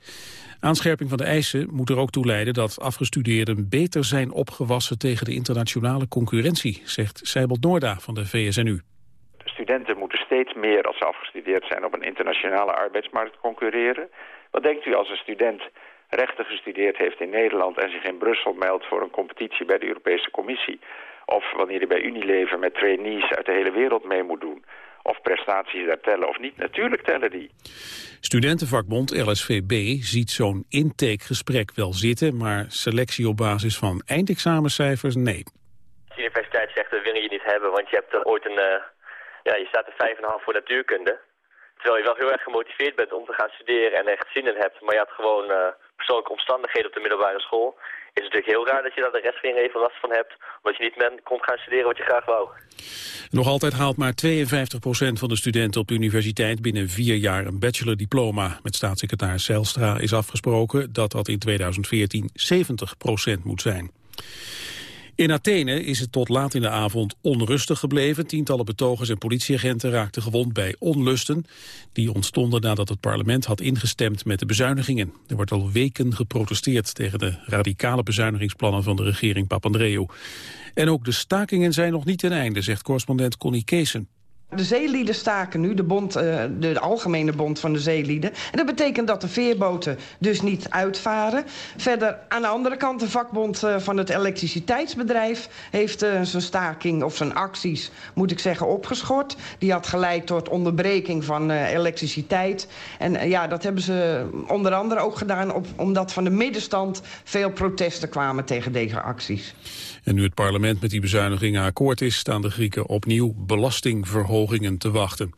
Aanscherping van de eisen moet er ook toe leiden dat afgestudeerden beter zijn opgewassen tegen de internationale concurrentie, zegt Seibel Noorda van de VSNU. Studenten moeten steeds meer als ze afgestudeerd zijn op een internationale arbeidsmarkt concurreren. Wat denkt u als een student rechten gestudeerd heeft in Nederland en zich in Brussel meldt voor een competitie bij de Europese Commissie? Of wanneer hij bij Unilever met trainees uit de hele wereld mee moet doen? Of prestaties daar tellen of niet? Natuurlijk tellen die. Studentenvakbond LSVB ziet zo'n intakegesprek wel zitten, maar selectie op basis van eindexamencijfers nee. De universiteit zegt dat willen je niet hebben, want je hebt er ooit een, uh, ja, je staat er 5,5 voor natuurkunde. Terwijl je wel heel erg gemotiveerd bent om te gaan studeren en echt zin in hebt, maar je had gewoon uh, persoonlijke omstandigheden op de middelbare school. Is het natuurlijk heel raar dat je daar de rest van je leven last van hebt, omdat je niet men kon gaan studeren wat je graag wou. Nog altijd haalt maar 52% van de studenten op de universiteit binnen vier jaar een bachelordiploma. Met staatssecretaris Zijlstra is afgesproken dat dat in 2014 70% moet zijn. In Athene is het tot laat in de avond onrustig gebleven. Tientallen betogers en politieagenten raakten gewond bij onlusten. Die ontstonden nadat het parlement had ingestemd met de bezuinigingen. Er wordt al weken geprotesteerd tegen de radicale bezuinigingsplannen van de regering Papandreou. En ook de stakingen zijn nog niet ten einde, zegt correspondent Connie Keesen. De zeelieden staken nu, de, bond, uh, de algemene bond van de zeelieden. En dat betekent dat de veerboten dus niet uitvaren. Verder aan de andere kant de vakbond uh, van het elektriciteitsbedrijf... heeft uh, zijn staking of zijn acties, moet ik zeggen, opgeschort. Die had geleid tot onderbreking van elektriciteit. En ja, dat hebben ze onder andere ook gedaan... Op, omdat van de middenstand veel protesten kwamen tegen deze acties. En nu het parlement met die bezuinigingen akkoord is... staan de Grieken opnieuw belastingverhogingen te wachten.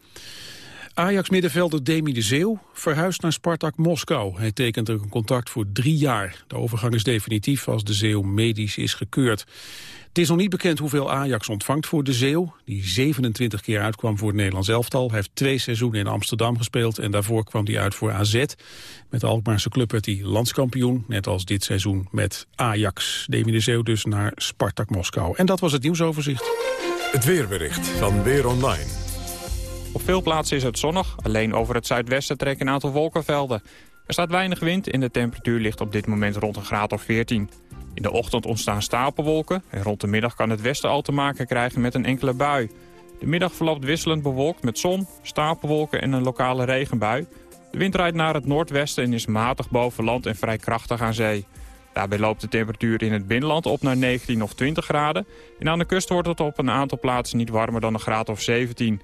Ajax-middenvelder Demi de Zeeuw verhuist naar Spartak Moskou. Hij tekent een contract voor drie jaar. De overgang is definitief als de Zeeuw medisch is gekeurd. Het is nog niet bekend hoeveel Ajax ontvangt voor de Zeeuw... die 27 keer uitkwam voor het Nederlands elftal. Hij heeft twee seizoenen in Amsterdam gespeeld... en daarvoor kwam hij uit voor AZ. Met de Alkmaarse club werd hij landskampioen... net als dit seizoen met Ajax. Demi de Zeeuw dus naar Spartak Moskou. En dat was het nieuwsoverzicht. Het weerbericht van Weer Online. Op veel plaatsen is het zonnig. Alleen over het zuidwesten trekken een aantal wolkenvelden. Er staat weinig wind en de temperatuur ligt op dit moment rond een graad of 14. In de ochtend ontstaan stapelwolken en rond de middag kan het westen al te maken krijgen met een enkele bui. De middag verloopt wisselend bewolkt met zon, stapelwolken en een lokale regenbui. De wind rijdt naar het noordwesten en is matig boven land en vrij krachtig aan zee. Daarbij loopt de temperatuur in het binnenland op naar 19 of 20 graden. En aan de kust wordt het op een aantal plaatsen niet warmer dan een graad of 17.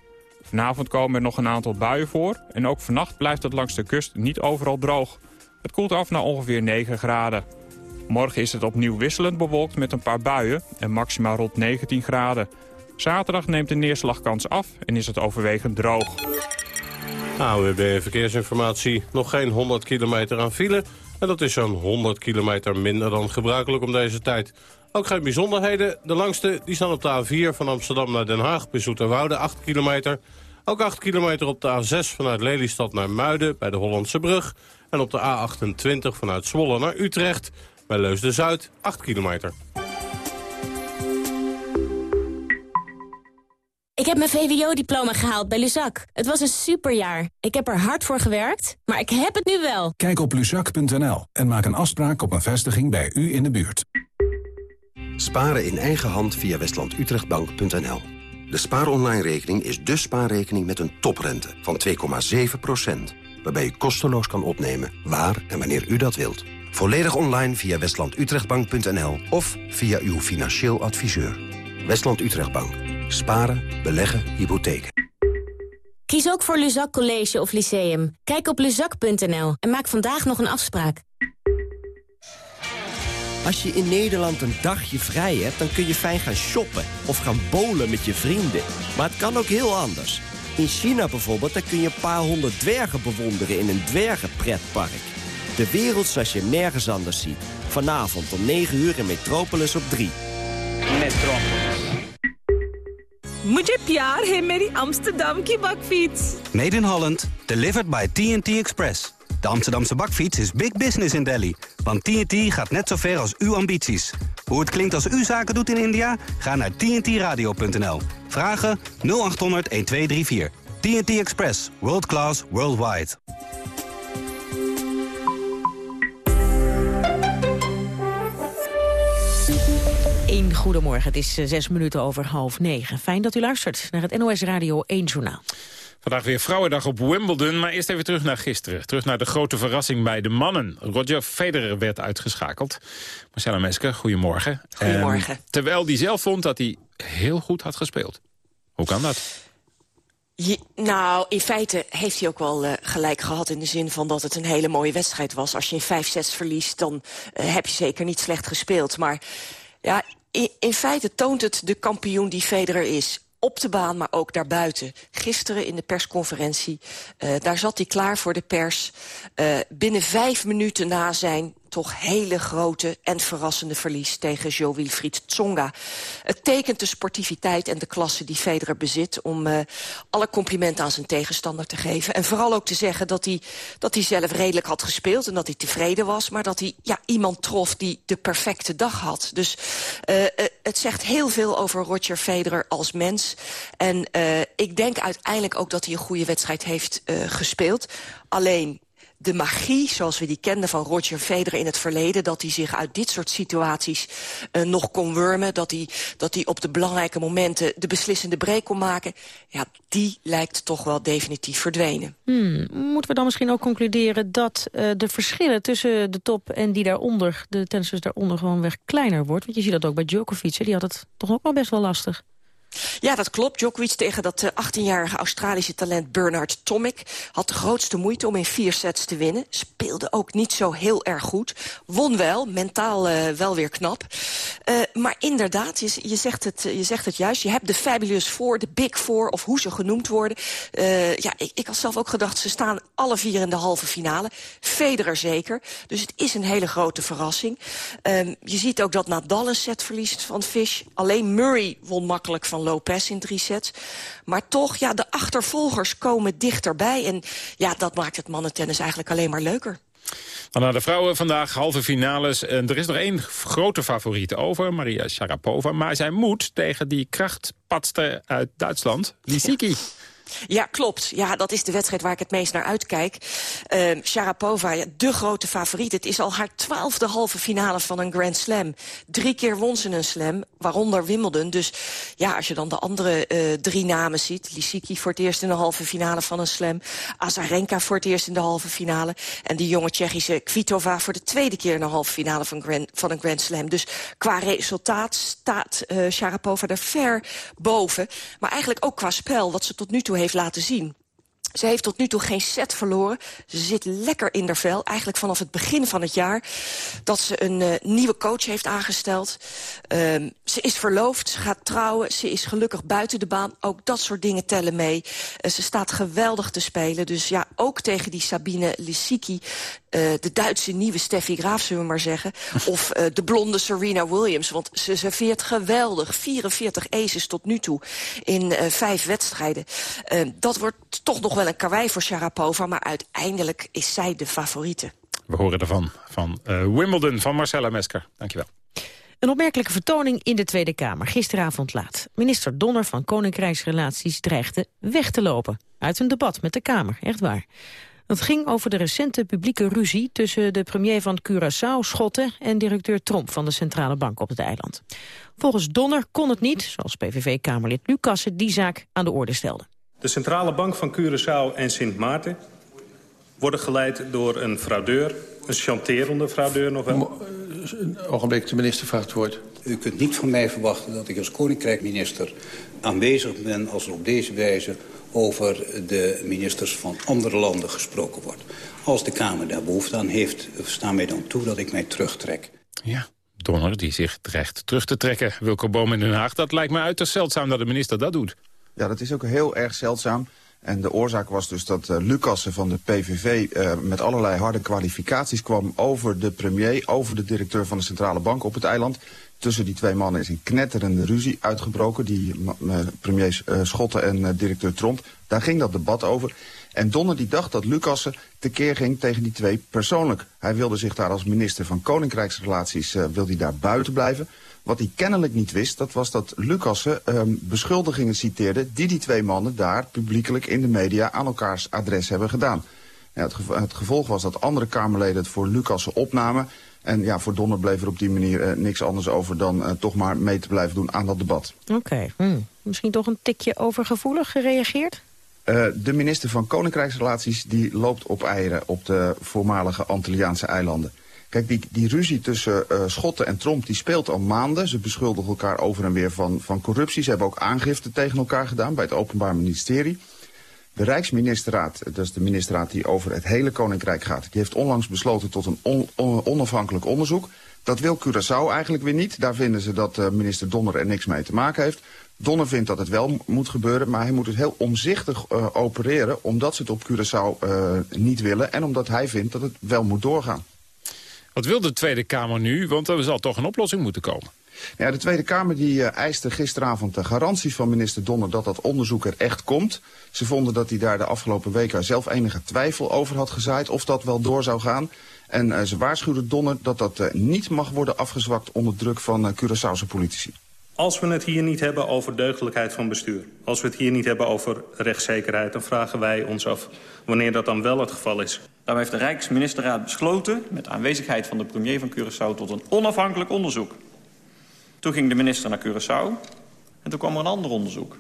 Vanavond komen er nog een aantal buien voor. En ook vannacht blijft het langs de kust niet overal droog. Het koelt af naar ongeveer 9 graden. Morgen is het opnieuw wisselend bewolkt met een paar buien en maximaal rond 19 graden. Zaterdag neemt de neerslagkans af en is het overwegend droog. AWB Verkeersinformatie. Nog geen 100 kilometer aan file. En dat is zo'n 100 kilometer minder dan gebruikelijk om deze tijd. Ook geen bijzonderheden. De langste die staan op de A4 van Amsterdam naar Den Haag bij Zoeterwoude, 8 kilometer. Ook 8 kilometer op de A6 vanuit Lelystad naar Muiden bij de Hollandse Brug. En op de A28 vanuit Zwolle naar Utrecht bij Leusden-Zuid, 8 kilometer. Ik heb mijn VWO-diploma gehaald bij Luzak. Het was een superjaar. Ik heb er hard voor gewerkt, maar ik heb het nu wel. Kijk op luzak.nl en maak een afspraak op een vestiging bij u in de buurt. Sparen in eigen hand via westlandutrechtbank.nl. De spaaronline-rekening is de spaarrekening met een toprente van 2,7%. Waarbij u kosteloos kan opnemen waar en wanneer u dat wilt. Volledig online via westlandutrechtbank.nl of via uw financieel adviseur. Westland Utrechtbank. Sparen, beleggen, hypotheken. Kies ook voor Luzak College of Lyceum. Kijk op luzak.nl en maak vandaag nog een afspraak. Als je in Nederland een dagje vrij hebt, dan kun je fijn gaan shoppen of gaan bowlen met je vrienden. Maar het kan ook heel anders. In China bijvoorbeeld, daar kun je een paar honderd dwergen bewonderen in een dwergenpretpark. De wereld zoals je nergens anders ziet. Vanavond om 9 uur in Metropolis op 3. Metropolis. Mujhe pyar hai meri Amsterdam ki bakfiets. Made in Holland, delivered by TNT Express. De Amsterdamse bakfiets is big business in Delhi. Want TNT gaat net zo ver als uw ambities. Hoe het klinkt als u zaken doet in India? Ga naar tntradio.nl. Vragen 0800 1234. TNT Express. World class, worldwide. Een goedemorgen, het is eh, zes minuten over half negen. Fijn dat u luistert naar het NOS Radio 1 Journaal. Vandaag weer Vrouwendag op Wimbledon, maar eerst even terug naar gisteren. Terug naar de grote verrassing bij de mannen. Roger Federer werd uitgeschakeld. Marcella Mesker, goedemorgen. Goedemorgen. En, terwijl hij zelf vond dat hij heel goed had gespeeld. Hoe kan dat? Je, nou, in feite heeft hij ook wel uh, gelijk gehad in de zin van dat het een hele mooie wedstrijd was. Als je in vijf sets verliest, dan uh, heb je zeker niet slecht gespeeld. Maar ja, in, in feite toont het de kampioen die Federer is op de baan, maar ook daarbuiten. Gisteren in de persconferentie, uh, daar zat hij klaar voor de pers. Uh, binnen vijf minuten na zijn toch hele grote en verrassende verlies tegen Jo Wilfried Tsonga. Het tekent de sportiviteit en de klasse die Federer bezit... om uh, alle complimenten aan zijn tegenstander te geven. En vooral ook te zeggen dat hij, dat hij zelf redelijk had gespeeld... en dat hij tevreden was, maar dat hij ja, iemand trof die de perfecte dag had. Dus uh, uh, het zegt heel veel over Roger Federer als mens. En ik denk uiteindelijk ook dat hij een goede wedstrijd heeft gespeeld. Alleen de magie zoals we die kenden van Roger Federer in het verleden... dat hij zich uit dit soort situaties uh, nog kon wurmen... Dat hij, dat hij op de belangrijke momenten de beslissende break kon maken... ja, die lijkt toch wel definitief verdwenen. Hmm, moeten we dan misschien ook concluderen dat uh, de verschillen tussen de top en die daaronder... de tennissers daaronder gewoon weg kleiner wordt? Want je ziet dat ook bij Djokovic, die had het toch ook wel best wel lastig. Ja, dat klopt. Djokovic tegen dat 18-jarige Australische talent Bernard Tomic... had de grootste moeite om in vier sets te winnen. Speelde ook niet zo heel erg goed. Won wel, mentaal uh, wel weer knap. Uh, maar inderdaad, je, zegt het, je zegt het juist. Je hebt de Fabulous Four, de Big Four, of hoe ze genoemd worden. Ja, ik, ik had zelf ook gedacht, ze staan alle vier in de halve finale. Federer zeker. Dus het is een hele grote verrassing. Um, je ziet ook dat Nadal een set verliest van Fish. Alleen Murray won makkelijk van Lopez in drie sets. Maar toch, ja, de achtervolgers komen dichterbij. En ja, dat maakt het mannentennis eigenlijk alleen maar leuker. Dan naar de vrouwen vandaag, halve finales. En er is nog één grote favoriet over, Maria Sharapova. Maar zij moet tegen die krachtpatster uit Duitsland, Lisicki. Ja, klopt. Ja, dat is de wedstrijd waar ik het meest naar uitkijk. Uh, Sharapova, de grote favoriet. Het is al haar twaalfde halve finale van een Grand Slam. Drie keer won ze een slam, waaronder Wimbledon. Dus ja, als je dan de andere uh, drie namen ziet... Lisicki voor het eerst in de halve finale van een slam... Azarenka voor het eerst in de halve finale... en die jonge Tsjechische Kvitova voor de tweede keer in de halve finale van, van een Grand Slam. Dus qua resultaat staat uh, Sharapova er ver boven. Maar eigenlijk ook qua spel, wat ze tot nu toe heeft laten zien. Ze heeft tot nu toe geen set verloren. Ze zit lekker in haar vel. Eigenlijk vanaf het begin van het jaar dat ze een uh, nieuwe coach heeft aangesteld. Uh, ze is verloofd, ze gaat trouwen, ze is gelukkig buiten de baan. Ook dat soort dingen tellen mee. Uh, ze staat geweldig te spelen. Dus ja, ook tegen die Sabine Lisicki... Uh, de Duitse nieuwe Steffi Graaf, zullen we maar zeggen. Of de blonde Serena Williams. Want ze serveert geweldig. 44 aces tot nu toe in vijf wedstrijden. dat wordt toch nog wel een karwei voor Sharapova. Maar uiteindelijk is zij de favoriete. We horen ervan van Wimbledon van Marcella Mesker. Dankjewel. Een opmerkelijke vertoning in de Tweede Kamer, gisteravond laat. Minister Donner van Koninkrijksrelaties dreigde weg te lopen. Uit een debat met de Kamer, echt waar. Het ging over de recente publieke ruzie tussen de premier van Curaçao, Schotten, en directeur Tromp van de Centrale Bank op het eiland. Volgens Donner kon het niet, zoals PVV-Kamerlid Lucassen die zaak aan de orde stelde. De Centrale Bank van Curaçao en Sint Maarten worden geleid door een fraudeur, een chanterende fraudeur nog wel. Een ogenblik, de minister vraagt het woord. U kunt niet van mij verwachten dat ik als koninkrijkminister aanwezig ben als er op deze wijze over de ministers van andere landen gesproken wordt. Als de Kamer daar behoefte aan heeft, staan wij dan toe dat ik mij terugtrek. Ja, Donner die zich dreigt terug te trekken. Wilco Boom in Den Haag, dat lijkt me uiterst zeldzaam dat de minister dat doet. Ja, dat is ook heel erg zeldzaam. En de oorzaak was dus dat uh, Lucassen van de PVV uh, met allerlei harde kwalificaties kwam over de premier, over de directeur van de centrale bank op het eiland. Tussen die twee mannen is een knetterende ruzie uitgebroken, die uh, premier Schotten en directeur Tromp. Daar ging dat debat over. En Donner die dacht dat Lucassen tekeer ging tegen die twee persoonlijk. Hij wilde zich daar als minister van Koninkrijksrelaties wilde hij daar buiten blijven. Wat hij kennelijk niet wist, dat was dat Lucassen um, beschuldigingen citeerde... die die twee mannen daar publiekelijk in de media aan elkaars adres hebben gedaan. Ja, het, gevo het, gevolg was dat andere Kamerleden het voor Lucassen opnamen... En ja, voor Donner bleef er op die manier uh, niks anders over dan uh, toch maar mee te blijven doen aan dat debat. Oké, okay. hm. misschien toch een tikje overgevoelig gereageerd? Uh, de minister van Koninkrijksrelaties die loopt op eieren op de voormalige Antilliaanse eilanden. Kijk, die, die ruzie tussen uh, Schotten en Trump die speelt al maanden. Ze beschuldigen elkaar over en weer van, van corruptie. Ze hebben ook aangifte tegen elkaar gedaan bij het Openbaar Ministerie. De Rijksministerraad, dat is de ministerraad die over het hele Koninkrijk gaat... die heeft onlangs besloten tot een on, on, onafhankelijk onderzoek. Dat wil Curaçao eigenlijk weer niet. Daar vinden ze dat uh, minister Donner er niks mee te maken heeft. Donner vindt dat het wel moet gebeuren, maar hij moet het heel omzichtig uh, opereren... omdat ze het op Curaçao niet willen en omdat hij vindt dat het wel moet doorgaan. Wat wil de Tweede Kamer nu? Want er zal toch een oplossing moeten komen. Ja, de Tweede Kamer die, uh, eiste gisteravond de garanties van minister Donner dat dat onderzoek er echt komt. Ze vonden dat hij daar de afgelopen weken zelf enige twijfel over had gezaaid of dat wel door zou gaan. En uh, ze waarschuwden Donner dat dat uh, niet mag worden afgezwakt onder druk van uh, Curaçaose politici. Als we het hier niet hebben over deugdelijkheid van bestuur... als we het hier niet hebben over rechtszekerheid... dan vragen wij ons af wanneer dat dan wel het geval is. Daarom heeft de Rijksministerraad besloten... met aanwezigheid van de premier van Curaçao tot een onafhankelijk onderzoek. Toen ging de minister naar Curaçao en toen kwam er een ander onderzoek.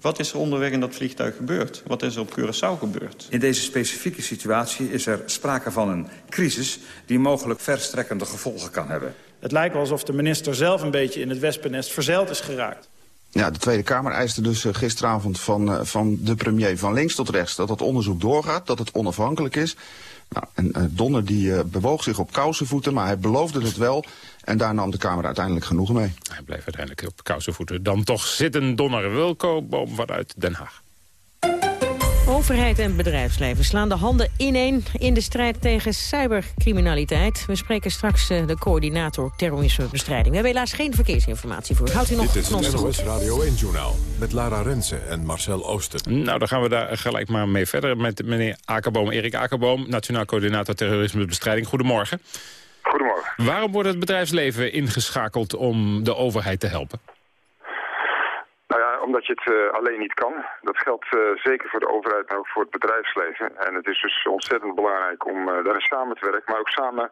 Wat is er onderweg in dat vliegtuig gebeurd? Wat is er op Curaçao gebeurd? In deze specifieke situatie is er sprake van een crisis... die mogelijk verstrekkende gevolgen kan hebben. Het lijkt wel alsof de minister zelf een beetje in het wespennest verzeild is geraakt. Ja, de Tweede Kamer eiste dus uh, gisteravond van, uh, van de premier van links tot rechts... dat dat onderzoek doorgaat, dat het onafhankelijk is. Nou, en uh, Donner die bewoog zich op kousenvoeten, maar hij beloofde het wel... En daar nam de Kamer uiteindelijk genoegen mee. Hij bleef uiteindelijk op kousenvoeten. Dan toch zitten Donner Wilco Boom vanuit Den Haag. Overheid en bedrijfsleven slaan de handen ineen in de strijd tegen cybercriminaliteit. We spreken straks de coördinator terrorismebestrijding. We hebben helaas geen verkeersinformatie voor. Houdt u nog Dit is het NOS Radio 1-journaal met Lara Rensen en Marcel Ooster. Nou, dan gaan we daar gelijk maar mee verder met meneer Akerboom, Erik Akerboom... Nationaal Coördinator Terrorismebestrijding. Goedemorgen. Goedemorgen. Waarom wordt het bedrijfsleven ingeschakeld om de overheid te helpen? Omdat je het uh, alleen niet kan. Dat geldt uh, zeker voor de overheid, maar ook voor het bedrijfsleven. En het is dus ontzettend belangrijk om uh, daarin samen te werken, maar ook samen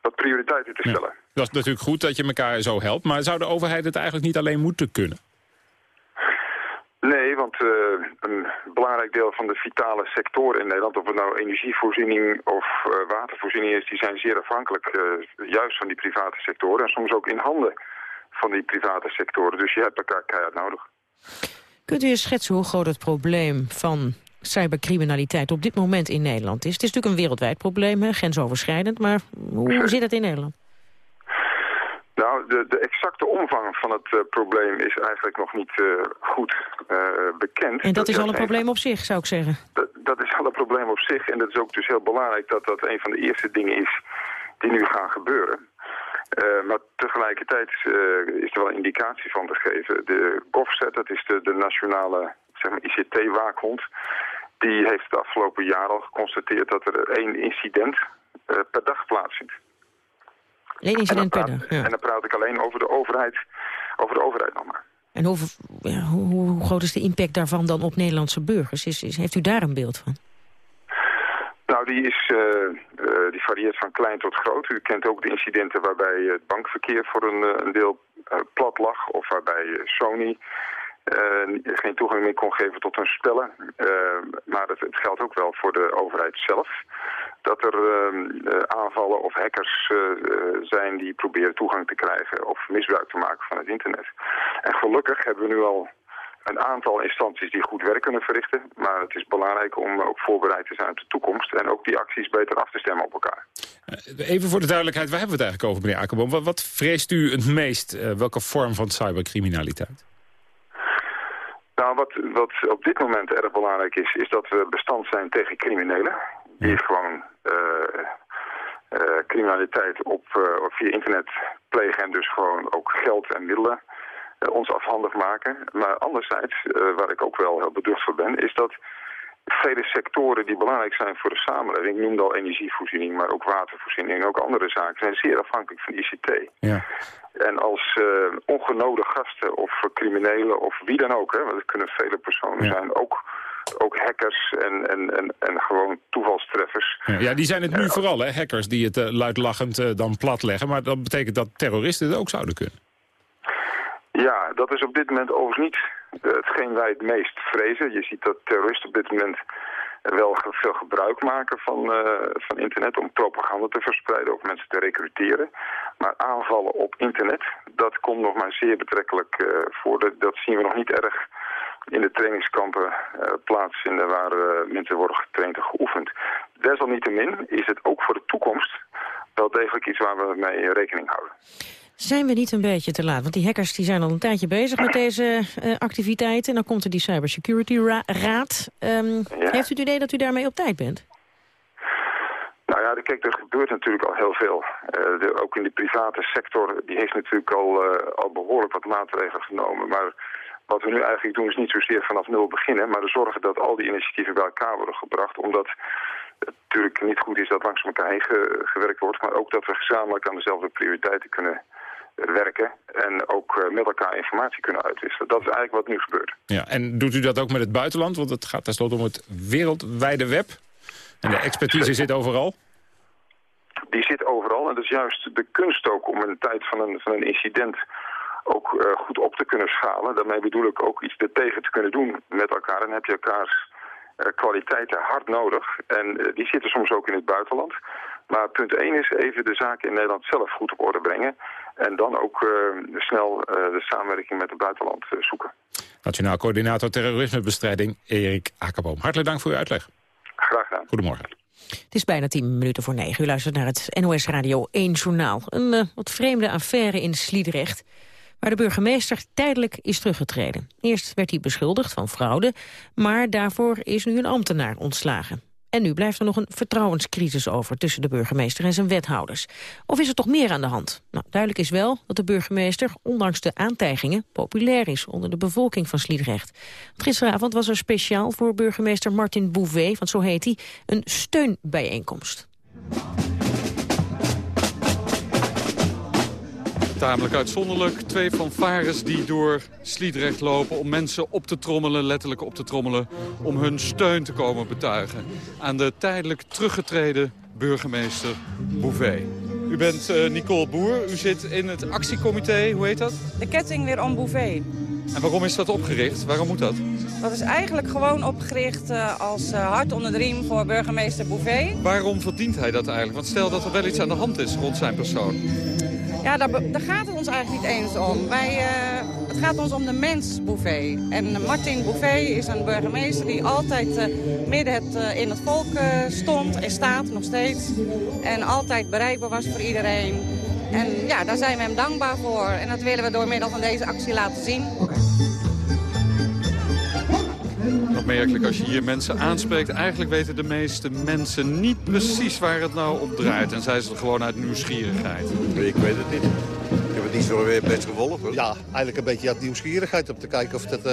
wat prioriteiten te stellen. Ja, dat is natuurlijk goed dat je elkaar zo helpt, maar zou de overheid het eigenlijk niet alleen moeten kunnen? Nee, want uh, een belangrijk deel van de vitale sectoren in Nederland, of het nou energievoorziening of uh, watervoorziening is, die zijn zeer afhankelijk uh, juist van die private sectoren en soms ook in handen van die private sectoren. Dus je hebt elkaar keihard nodig. Kunt u eens schetsen hoe groot het probleem van cybercriminaliteit op dit moment in Nederland is? Het is natuurlijk een wereldwijd probleem, hè, grensoverschrijdend, maar hoe, zit het in Nederland? Nou, de, de exacte omvang van het uh, probleem is eigenlijk nog niet uh, goed uh, bekend. En dat is al een probleem op zich, zou ik zeggen. Dat, dat is al een probleem op zich. En dat is ook dus heel belangrijk dat dat een van de eerste dingen is die nu gaan gebeuren. Maar tegelijkertijd is er wel een indicatie van te geven. De GovSet, dat is de, de nationale zeg maar, ICT-waakhond... die heeft het afgelopen jaar al geconstateerd dat er één incident per dag plaatsvindt. Eén incident per dag, ja. En dan praat ik alleen over de overheid, over de overheid nog maar. En hoe, ja, hoe, hoe, groot is de impact daarvan dan op Nederlandse burgers? Is, is, heeft u daar een beeld van? Nou, die, is, uh, uh, die varieert van klein tot groot. U kent ook de incidenten waarbij het bankverkeer voor een, deel plat lag... of waarbij Sony geen toegang meer kon geven tot hun spellen. maar het, het geldt ook wel voor de overheid zelf dat er uh, aanvallen of hackers zijn die proberen toegang te krijgen of misbruik te maken van het internet. En gelukkig hebben we nu al een aantal instanties die goed werk kunnen verrichten. Maar het is belangrijk om ook voorbereid te zijn op de toekomst en ook die acties beter af te stemmen op elkaar. Even voor de duidelijkheid, waar hebben we het eigenlijk over, meneer Akkerboom? Wat, wat vreest u het meest? welke vorm van cybercriminaliteit? Nou, wat, wat op dit moment erg belangrijk is, is dat we bestand zijn tegen criminelen die gewoon uh, uh, criminaliteit op, via internet plegen en dus gewoon ook geld en middelen ons afhandig maken. Maar anderzijds, waar ik ook wel heel beducht voor ben, is dat vele sectoren die belangrijk zijn voor de samenleving, ik noemde al energievoorziening, maar ook watervoorziening en ook andere zaken, zijn zeer afhankelijk van ICT. Ja. En als uh, ongenode gasten of criminelen of wie dan ook, hè, want het kunnen vele personen ja. zijn, ook ook hackers en, en, en, en gewoon toevalstreffers. Ja, die zijn het nu vooral, hè? hackers die het uh, luidlachend dan platleggen. Maar dat betekent dat terroristen het ook zouden kunnen. Ja, dat is op dit moment overigens niet uh, hetgeen wij het meest vrezen. Je ziet dat terroristen op dit moment wel veel gebruik maken van, van internet om propaganda te verspreiden of mensen te recruteren. Maar aanvallen op internet, dat komt nog maar zeer betrekkelijk voor. Dat, zien we nog niet erg in de trainingskampen plaatsvinden waar mensen worden getraind en geoefend. Desalniettemin is het ook voor de toekomst wel degelijk iets waar we mee rekening houden. Zijn we niet een beetje te laat? Want die hackers die zijn al een tijdje bezig met deze uh, activiteiten. En dan komt er die Cybersecurity ra Raad. Um, ja. Heeft u het idee dat u daarmee op tijd bent? Nou ja, kijk, er gebeurt natuurlijk al heel veel. Uh, de, ook in de private sector, die heeft natuurlijk al, uh, al behoorlijk wat maatregelen genomen. Maar wat we nu eigenlijk doen is niet zozeer vanaf nul beginnen, maar te zorgen dat al die initiatieven bij elkaar worden gebracht. Omdat het natuurlijk niet goed is dat langs elkaar heen ge gewerkt wordt, maar ook dat we gezamenlijk aan dezelfde prioriteiten kunnen werken en ook uh, met elkaar informatie kunnen uitwisselen. Dat is eigenlijk wat nu gebeurt. Ja, en doet u dat ook met het buitenland? Want het gaat tenslotte om het wereldwijde web. En de expertise zit overal? Die zit overal en dat is juist de kunst ook om in de tijd van een, van een incident ook uh, goed op te kunnen schalen. Daarmee bedoel ik ook iets tegen te kunnen doen met elkaar. En dan heb je elkaars uh, kwaliteiten hard nodig. En uh, die zitten soms ook in het buitenland. Maar punt 1 is even de zaken in Nederland zelf goed op orde brengen. En dan ook snel de samenwerking met het buitenland zoeken. Nationaal Coördinator Terrorismebestrijding Erik Akerboom. Hartelijk dank voor uw uitleg. Graag gedaan. Goedemorgen. Het is bijna tien minuten voor negen. U luistert naar het NOS Radio 1 Journaal. Een uh, wat vreemde affaire in Sliedrecht waar de burgemeester tijdelijk is teruggetreden. Eerst werd hij beschuldigd van fraude, maar daarvoor is nu een ambtenaar ontslagen. En nu blijft er nog een vertrouwenscrisis over tussen de burgemeester en zijn wethouders. Of is er toch meer aan de hand? Nou, duidelijk is wel dat de burgemeester, ondanks de aantijgingen, populair is onder de bevolking van Sliedrecht. Want gisteravond was er speciaal voor burgemeester Martin Bouvet, want zo heet hij, een steunbijeenkomst. Tamelijk uitzonderlijk. Twee fanfares die door Sliedrecht lopen om mensen op te trommelen, letterlijk op te trommelen, om hun steun te komen betuigen aan de tijdelijk teruggetreden burgemeester Bouvet. U bent uh, Nicole Boer, u zit in het actiecomité, hoe heet dat? De ketting weer om Bouvet. En waarom is dat opgericht? Waarom moet dat? Dat is eigenlijk gewoon opgericht uh, als uh, hart onder de riem voor burgemeester Bouvet. Waarom verdient hij dat eigenlijk? Want stel dat er wel iets aan de hand is rond zijn persoon. Ja, daar, daar, gaat het ons eigenlijk niet eens om. Wij, uh, Het gaat ons om de mens Bouvet. En Martin Bouvet is een burgemeester die altijd uh, midden het, uh, in het volk stond en staat nog steeds. En altijd bereikbaar was voor iedereen. En ja, daar zijn we hem dankbaar voor. En dat willen we door middel van deze actie laten zien. Opmerkelijk als je hier mensen aanspreekt. Eigenlijk weten de meeste mensen niet precies waar het nou op draait. En zij ze gewoon uit nieuwsgierigheid. Ik weet het niet. Ik heb het niet zo best gevolgd. Hoor. Ja, eigenlijk een beetje uit nieuwsgierigheid om te kijken of, het, uh,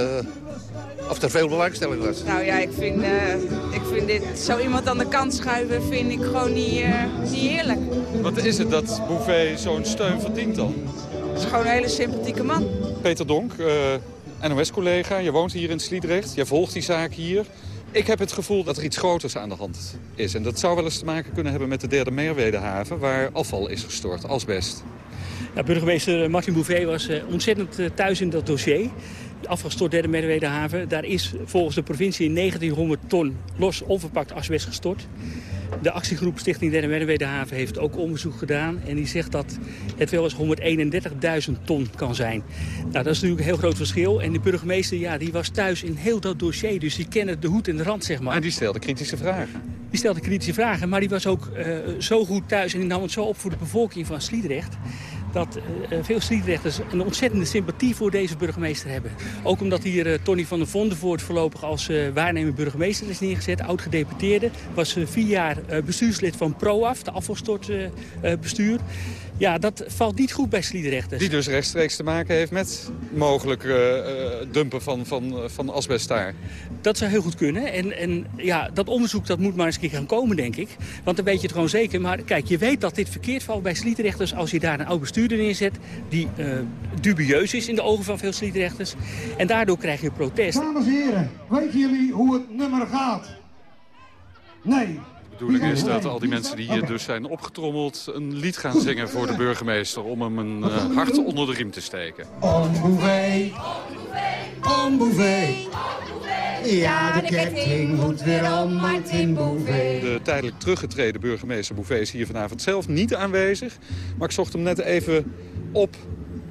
of er veel belangstelling was. Nou ja, ik vind, uh, ik vind dit zo iemand aan de kant schuiven vind ik gewoon niet, uh, niet eerlijk. Wat is het dat Bouvet zo'n steun verdient dan? Het is gewoon een hele sympathieke man. Peter Donk, NOS-collega. Je woont hier in Sliedrecht. Je volgt die zaak hier. Ik heb het gevoel dat er iets groters aan de hand is. En dat zou wel eens te maken kunnen hebben met de derde Meerwedehaven... waar afval is gestort, asbest. Ja, burgemeester Martin Bouvet was uh, ontzettend uh, thuis in dat dossier. Afgestort derde Merwedehaven. Daar is volgens de provincie 1900 ton los onverpakt asbest gestort. De actiegroep Stichting Derde Merwedehaven heeft ook onderzoek gedaan. En die zegt dat het wel eens 131.000 ton kan zijn. Nou, dat is natuurlijk een heel groot verschil. En de burgemeester ja, die was thuis in heel dat dossier. Dus die kennen de hoed en de rand, zeg maar. En die stelde kritische vragen. Die stelde kritische vragen, maar die was ook uh, zo goed thuis... en die nam het zo op voor de bevolking van Sliedrecht dat uh, veel Sliedrechters een ontzettende sympathie voor deze burgemeester hebben. Ook omdat hier uh, Tony van der Vondenvoort voorlopig als waarnemer burgemeester is neergezet. Oud-gedeputeerde. Was vier jaar bestuurslid van ProAf, de afvalstortbestuur. Ja, dat valt niet goed bij Sliedrechters. Die dus rechtstreeks te maken heeft met mogelijk uh, dumpen van, van, van asbest daar. Dat zou heel goed kunnen. En, en ja, dat onderzoek dat moet maar eens een keer gaan komen, denk ik. Want dan weet je het gewoon zeker. Maar kijk, je weet dat dit verkeerd valt bij Sliedrechters... als je daar een oud bestuurder neerzet die uh, dubieus is in de ogen van veel Sliedrechters. En daardoor krijg je protest. Dames en heren, weten jullie hoe het nummer gaat? Nee. De bedoeling is dat al die mensen die hier dus zijn opgetrommeld... een lied gaan zingen voor de burgemeester... om hem een uh, hart onder de riem te steken. On Bouvet, on Bouvet. Ja, de ketting moet weer om Martin Bouvet. De tijdelijk teruggetreden burgemeester Bouvet is hier vanavond zelf niet aanwezig. Maar ik zocht hem net even op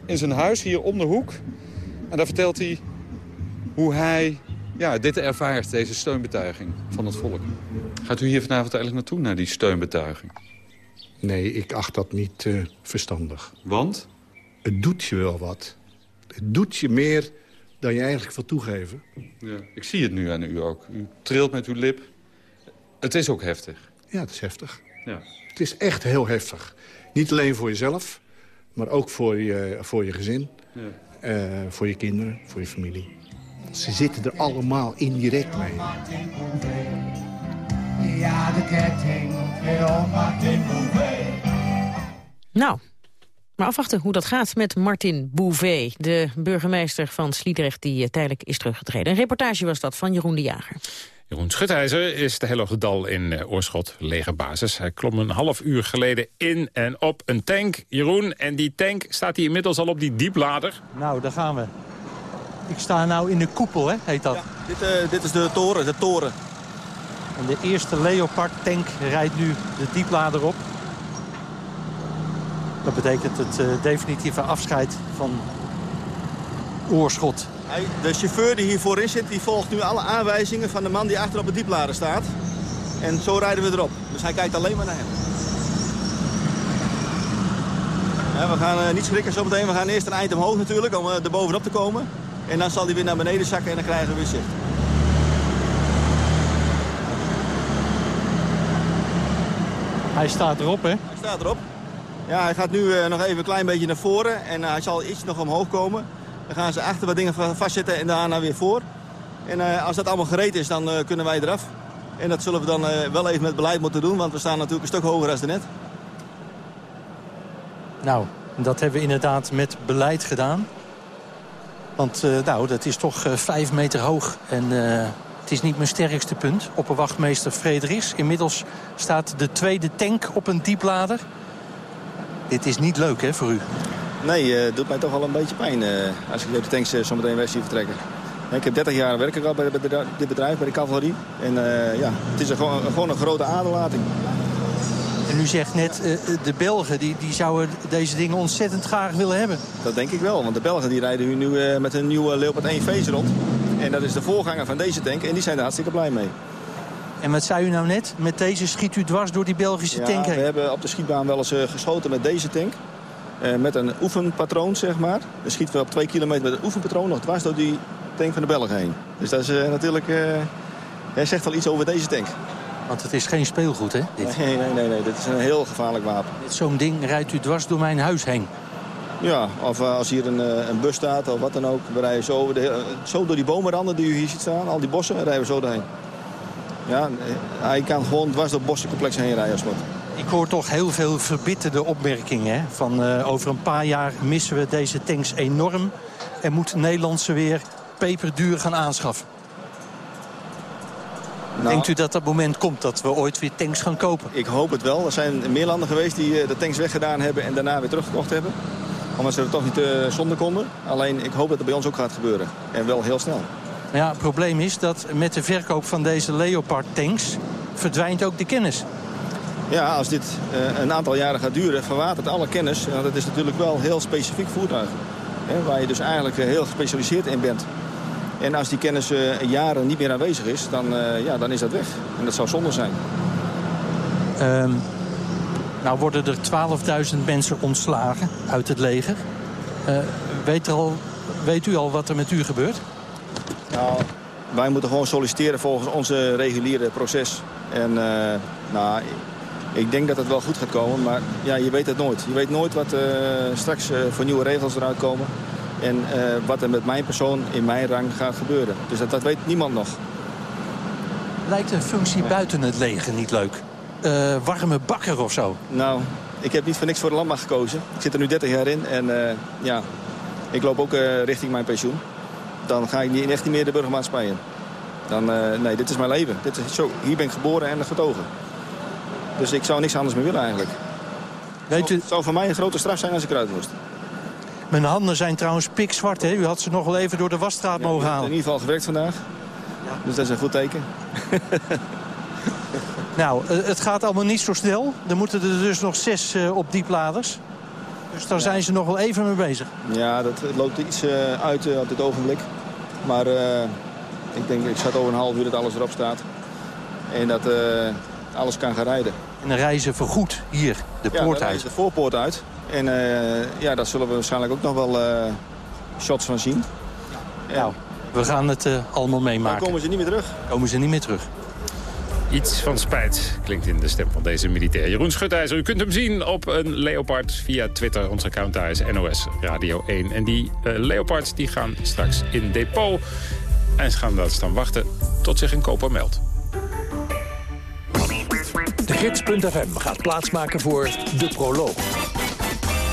in zijn huis hier om de hoek. En daar vertelt hij hoe hij ja, dit ervaart, deze steunbetuiging van het volk. Gaat u hier vanavond eigenlijk naartoe, naar die steunbetuiging? Nee, ik acht dat niet uh, verstandig. Want? Het doet je wel wat. Het doet je meer dan je eigenlijk wil toegeven. Ja, ik zie het nu aan u ook. U trilt met uw lip. Het is ook heftig. Ja, het is heftig. Ja. Het is echt heel heftig. Niet alleen voor jezelf, maar ook voor je, voor je gezin. Ja. Uh, voor je kinderen, voor je familie. Ze zitten er allemaal indirect mee. Ja, de ketting weer om Martin Nou, maar afwachten hoe dat gaat met Martin Bouvet, de burgemeester van Sliedrecht... die tijdelijk is teruggetreden. Een reportage was dat van Jeroen de Jager. Jeroen Schutijzer is de hele Dal in Oorschot, legerbasis. Hij klom een half uur geleden in en op een tank. Jeroen, en die tank staat hier inmiddels al op die dieplader. Nou, daar gaan we. Ik sta nou in de koepel, hè, heet dat. Ja, dit, uh, dit is de toren, de toren. En de eerste Leopard tank rijdt nu de dieplader op. Dat betekent het uh, definitieve afscheid van Oorschot. Hij, de chauffeur die hier voorin zit, die volgt nu alle aanwijzingen van de man die achter op de dieplader staat. En zo rijden we erop. Dus hij kijkt alleen maar naar hem. Ja, we gaan uh, niet schrikken zometeen. We gaan eerst een eind omhoog natuurlijk om uh, er bovenop te komen. En dan zal hij weer naar beneden zakken en dan krijgen we weer zicht. Hij staat erop, hè? Hij staat erop. Ja, hij gaat nu uh, nog even een klein beetje naar voren. En uh, hij zal iets nog omhoog komen. Dan gaan ze achter wat dingen vastzetten en daarna weer voor. En uh, als dat allemaal gereed is, dan kunnen wij eraf. En dat zullen we dan wel even met beleid moeten doen. Want we staan natuurlijk een stuk hoger als net. Nou, dat hebben we inderdaad met beleid gedaan. Want uh, nou, dat is toch uh, vijf meter hoog. En uh, het is niet mijn sterkste punt. Opperwachtmeester Frederis. Inmiddels staat de tweede tank op een dieplader. Dit is niet leuk, hè, voor u? Nee, het doet mij toch wel een beetje pijn als ik de tanks zo meteen weg zie vertrekken. Ik heb 30 jaar werk al bij dit bedrijf, bij de cavalerie. En ja, het is een, gewoon, gewoon een grote aderlating. En u zegt net, uh, de Belgen die, die zouden deze dingen ontzettend graag willen hebben. Dat denk ik wel, want de Belgen die rijden nu uh, met een nieuwe Leopard 1 Face rond. En dat is de voorganger van deze tank en die zijn er hartstikke blij mee. En wat zei u nou net? Met deze schiet u dwars door die Belgische ja, tank heen? we hebben op de schietbaan wel eens geschoten met deze tank. Uh, met een oefenpatroon, zeg maar. Dan schieten we op twee kilometer met een oefenpatroon nog dwars door die tank van de Belgen heen. Dus dat is uh, natuurlijk... hij zegt wel iets over deze tank. Want het is geen speelgoed, hè? Dit? Nee, nee, nee, nee. Dit is een heel gevaarlijk wapen. Zo'n ding rijdt u dwars door mijn huis heen. Ja, of als hier een, een bus staat of wat dan ook. We rijden zo, de, zo door die bomenranden die u hier ziet staan. Al die bossen, rijden we zo doorheen. Ja, hij kan gewoon dwars door het bossencomplex heen rijden als wat. Ik hoor toch heel veel verbitterde opmerkingen. Hè? Van over een paar jaar missen we deze tanks enorm. En moet Nederland ze weer peperduur gaan aanschaffen. Nou, Denkt u dat dat moment komt dat we ooit weer tanks gaan kopen? Ik hoop het wel. Er zijn meer landen geweest die de tanks weggedaan hebben en daarna weer teruggekocht hebben. Omdat ze er toch niet uh, zonder konden. Alleen ik hoop dat het bij ons ook gaat gebeuren. En wel heel snel. Ja, het probleem is dat met de verkoop van deze Leopard-tanks verdwijnt ook de kennis. Ja, als dit uh, een aantal jaren gaat duren, verwatert alle kennis. Want het is natuurlijk wel heel specifiek voertuig. Hè, waar je dus eigenlijk heel gespecialiseerd in bent. En als die kennis uh, jaren niet meer aanwezig is, dan, ja, dan is dat weg. En dat zou zonde zijn. Um, nou worden er 12.000 mensen ontslagen uit het leger. weet, er al, weet u al wat er met u gebeurt? Nou, wij moeten gewoon solliciteren volgens onze reguliere proces. En uh, nou, ik denk dat het wel goed gaat komen, maar ja, je weet het nooit. Je weet nooit wat uh, straks uh, voor nieuwe regels eruit komen. En wat er met mijn persoon in mijn rang gaat gebeuren. Dus dat, dat weet niemand nog. Lijkt een functie buiten het leger niet leuk? warme bakker of zo? Nou, ik heb niet voor niks voor de landmacht gekozen. Ik zit er nu 30 jaar in en ja, ik loop ook richting mijn pensioen dan ga ik niet, echt niet meer de burgermaatschappij in. Dan, uh, nee, dit is mijn leven. Dit is zo, hier ben ik geboren en getogen. Dus ik zou niks anders meer willen eigenlijk. Weet u... Het zou voor mij een grote straf zijn als ik eruit moest. Mijn handen zijn trouwens pikzwart, hè? U had ze nog wel even door de wasstraat ja, mogen halen. in ieder geval gewerkt vandaag. Ja. Dus dat is een goed teken. nou, het gaat allemaal niet zo snel. Er moeten er dus nog zes uh, op diepladers. Dus daar ja. zijn ze nog wel even mee bezig. Ja, dat loopt iets uh, uit uh, op dit ogenblik. Maar ik denk, ik schat over een half uur dat alles erop staat. En dat alles kan gaan rijden. En dan reizen voorgoed hier, de ja, poort uit. de voorpoort uit. En ja, daar zullen we waarschijnlijk ook nog wel shots van zien. Nou, we gaan het allemaal meemaken. Dan komen ze niet meer terug. Komen ze niet meer terug. Iets van spijt klinkt in de stem van deze militair. Jeroen Schutijzer, u kunt hem zien op een Leopard via Twitter. Ons account daar is NOS Radio 1. En die uh, Leopards die gaan straks in depot. En ze gaan dat dan wachten tot zich een koper meldt. De Gids.fm gaat plaatsmaken voor de proloog.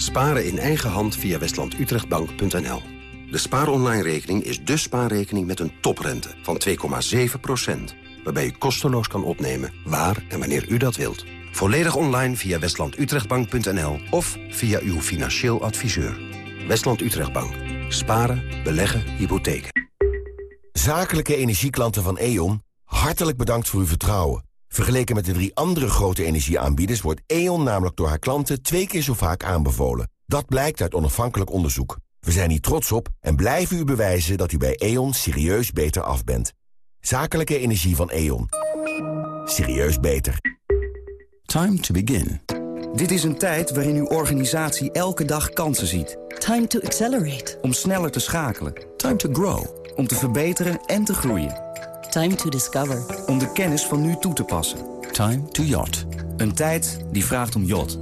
Sparen in eigen hand via westlandutrechtbank.nl. De spaaronline-rekening is de spaarrekening met een toprente van 2,7% waarbij u kosteloos kan opnemen waar en wanneer u dat wilt. Volledig online via westlandutrechtbank.nl of via uw financieel adviseur. Westland Utrechtbank. Sparen, beleggen, hypotheken. Zakelijke energieklanten van E.ON, hartelijk bedankt voor uw vertrouwen. Vergeleken met de drie andere grote energieaanbieders... wordt E.ON namelijk door haar klanten twee keer zo vaak aanbevolen. Dat blijkt uit onafhankelijk onderzoek. We zijn hier trots op en blijven u bewijzen dat u bij E.ON serieus beter af bent. Zakelijke energie van E.ON. Serieus beter. Time to begin. Dit is een tijd waarin uw organisatie elke dag kansen ziet. Time to accelerate. Om sneller te schakelen. Time to grow. Om te verbeteren en te groeien. Time to discover. Om de kennis van nu toe te passen. Time to yacht. Een tijd die vraagt om yacht.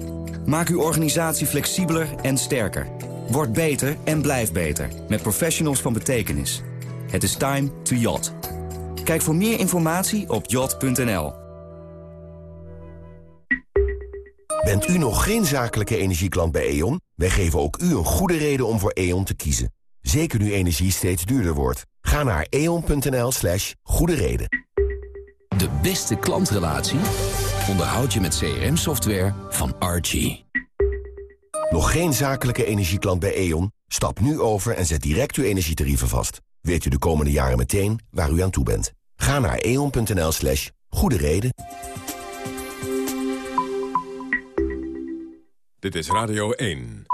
Maak uw organisatie flexibeler en sterker. Word beter en blijf beter. Met professionals van betekenis. Het is time to yacht. Kijk voor meer informatie op yacht.nl. Bent u nog geen zakelijke energieklant bij E.ON? Wij geven ook u een goede reden om voor E.ON te kiezen. Zeker nu energie steeds duurder wordt. Ga naar eon.nl slash goede reden. De beste klantrelatie onderhoud je met CRM-software van Archie. Nog geen zakelijke energieklant bij E.ON? Stap nu over en zet direct uw energietarieven vast. Weet u de komende jaren meteen waar u aan toe bent. Ga naar eon.nl slash goede reden. Dit is Radio 1.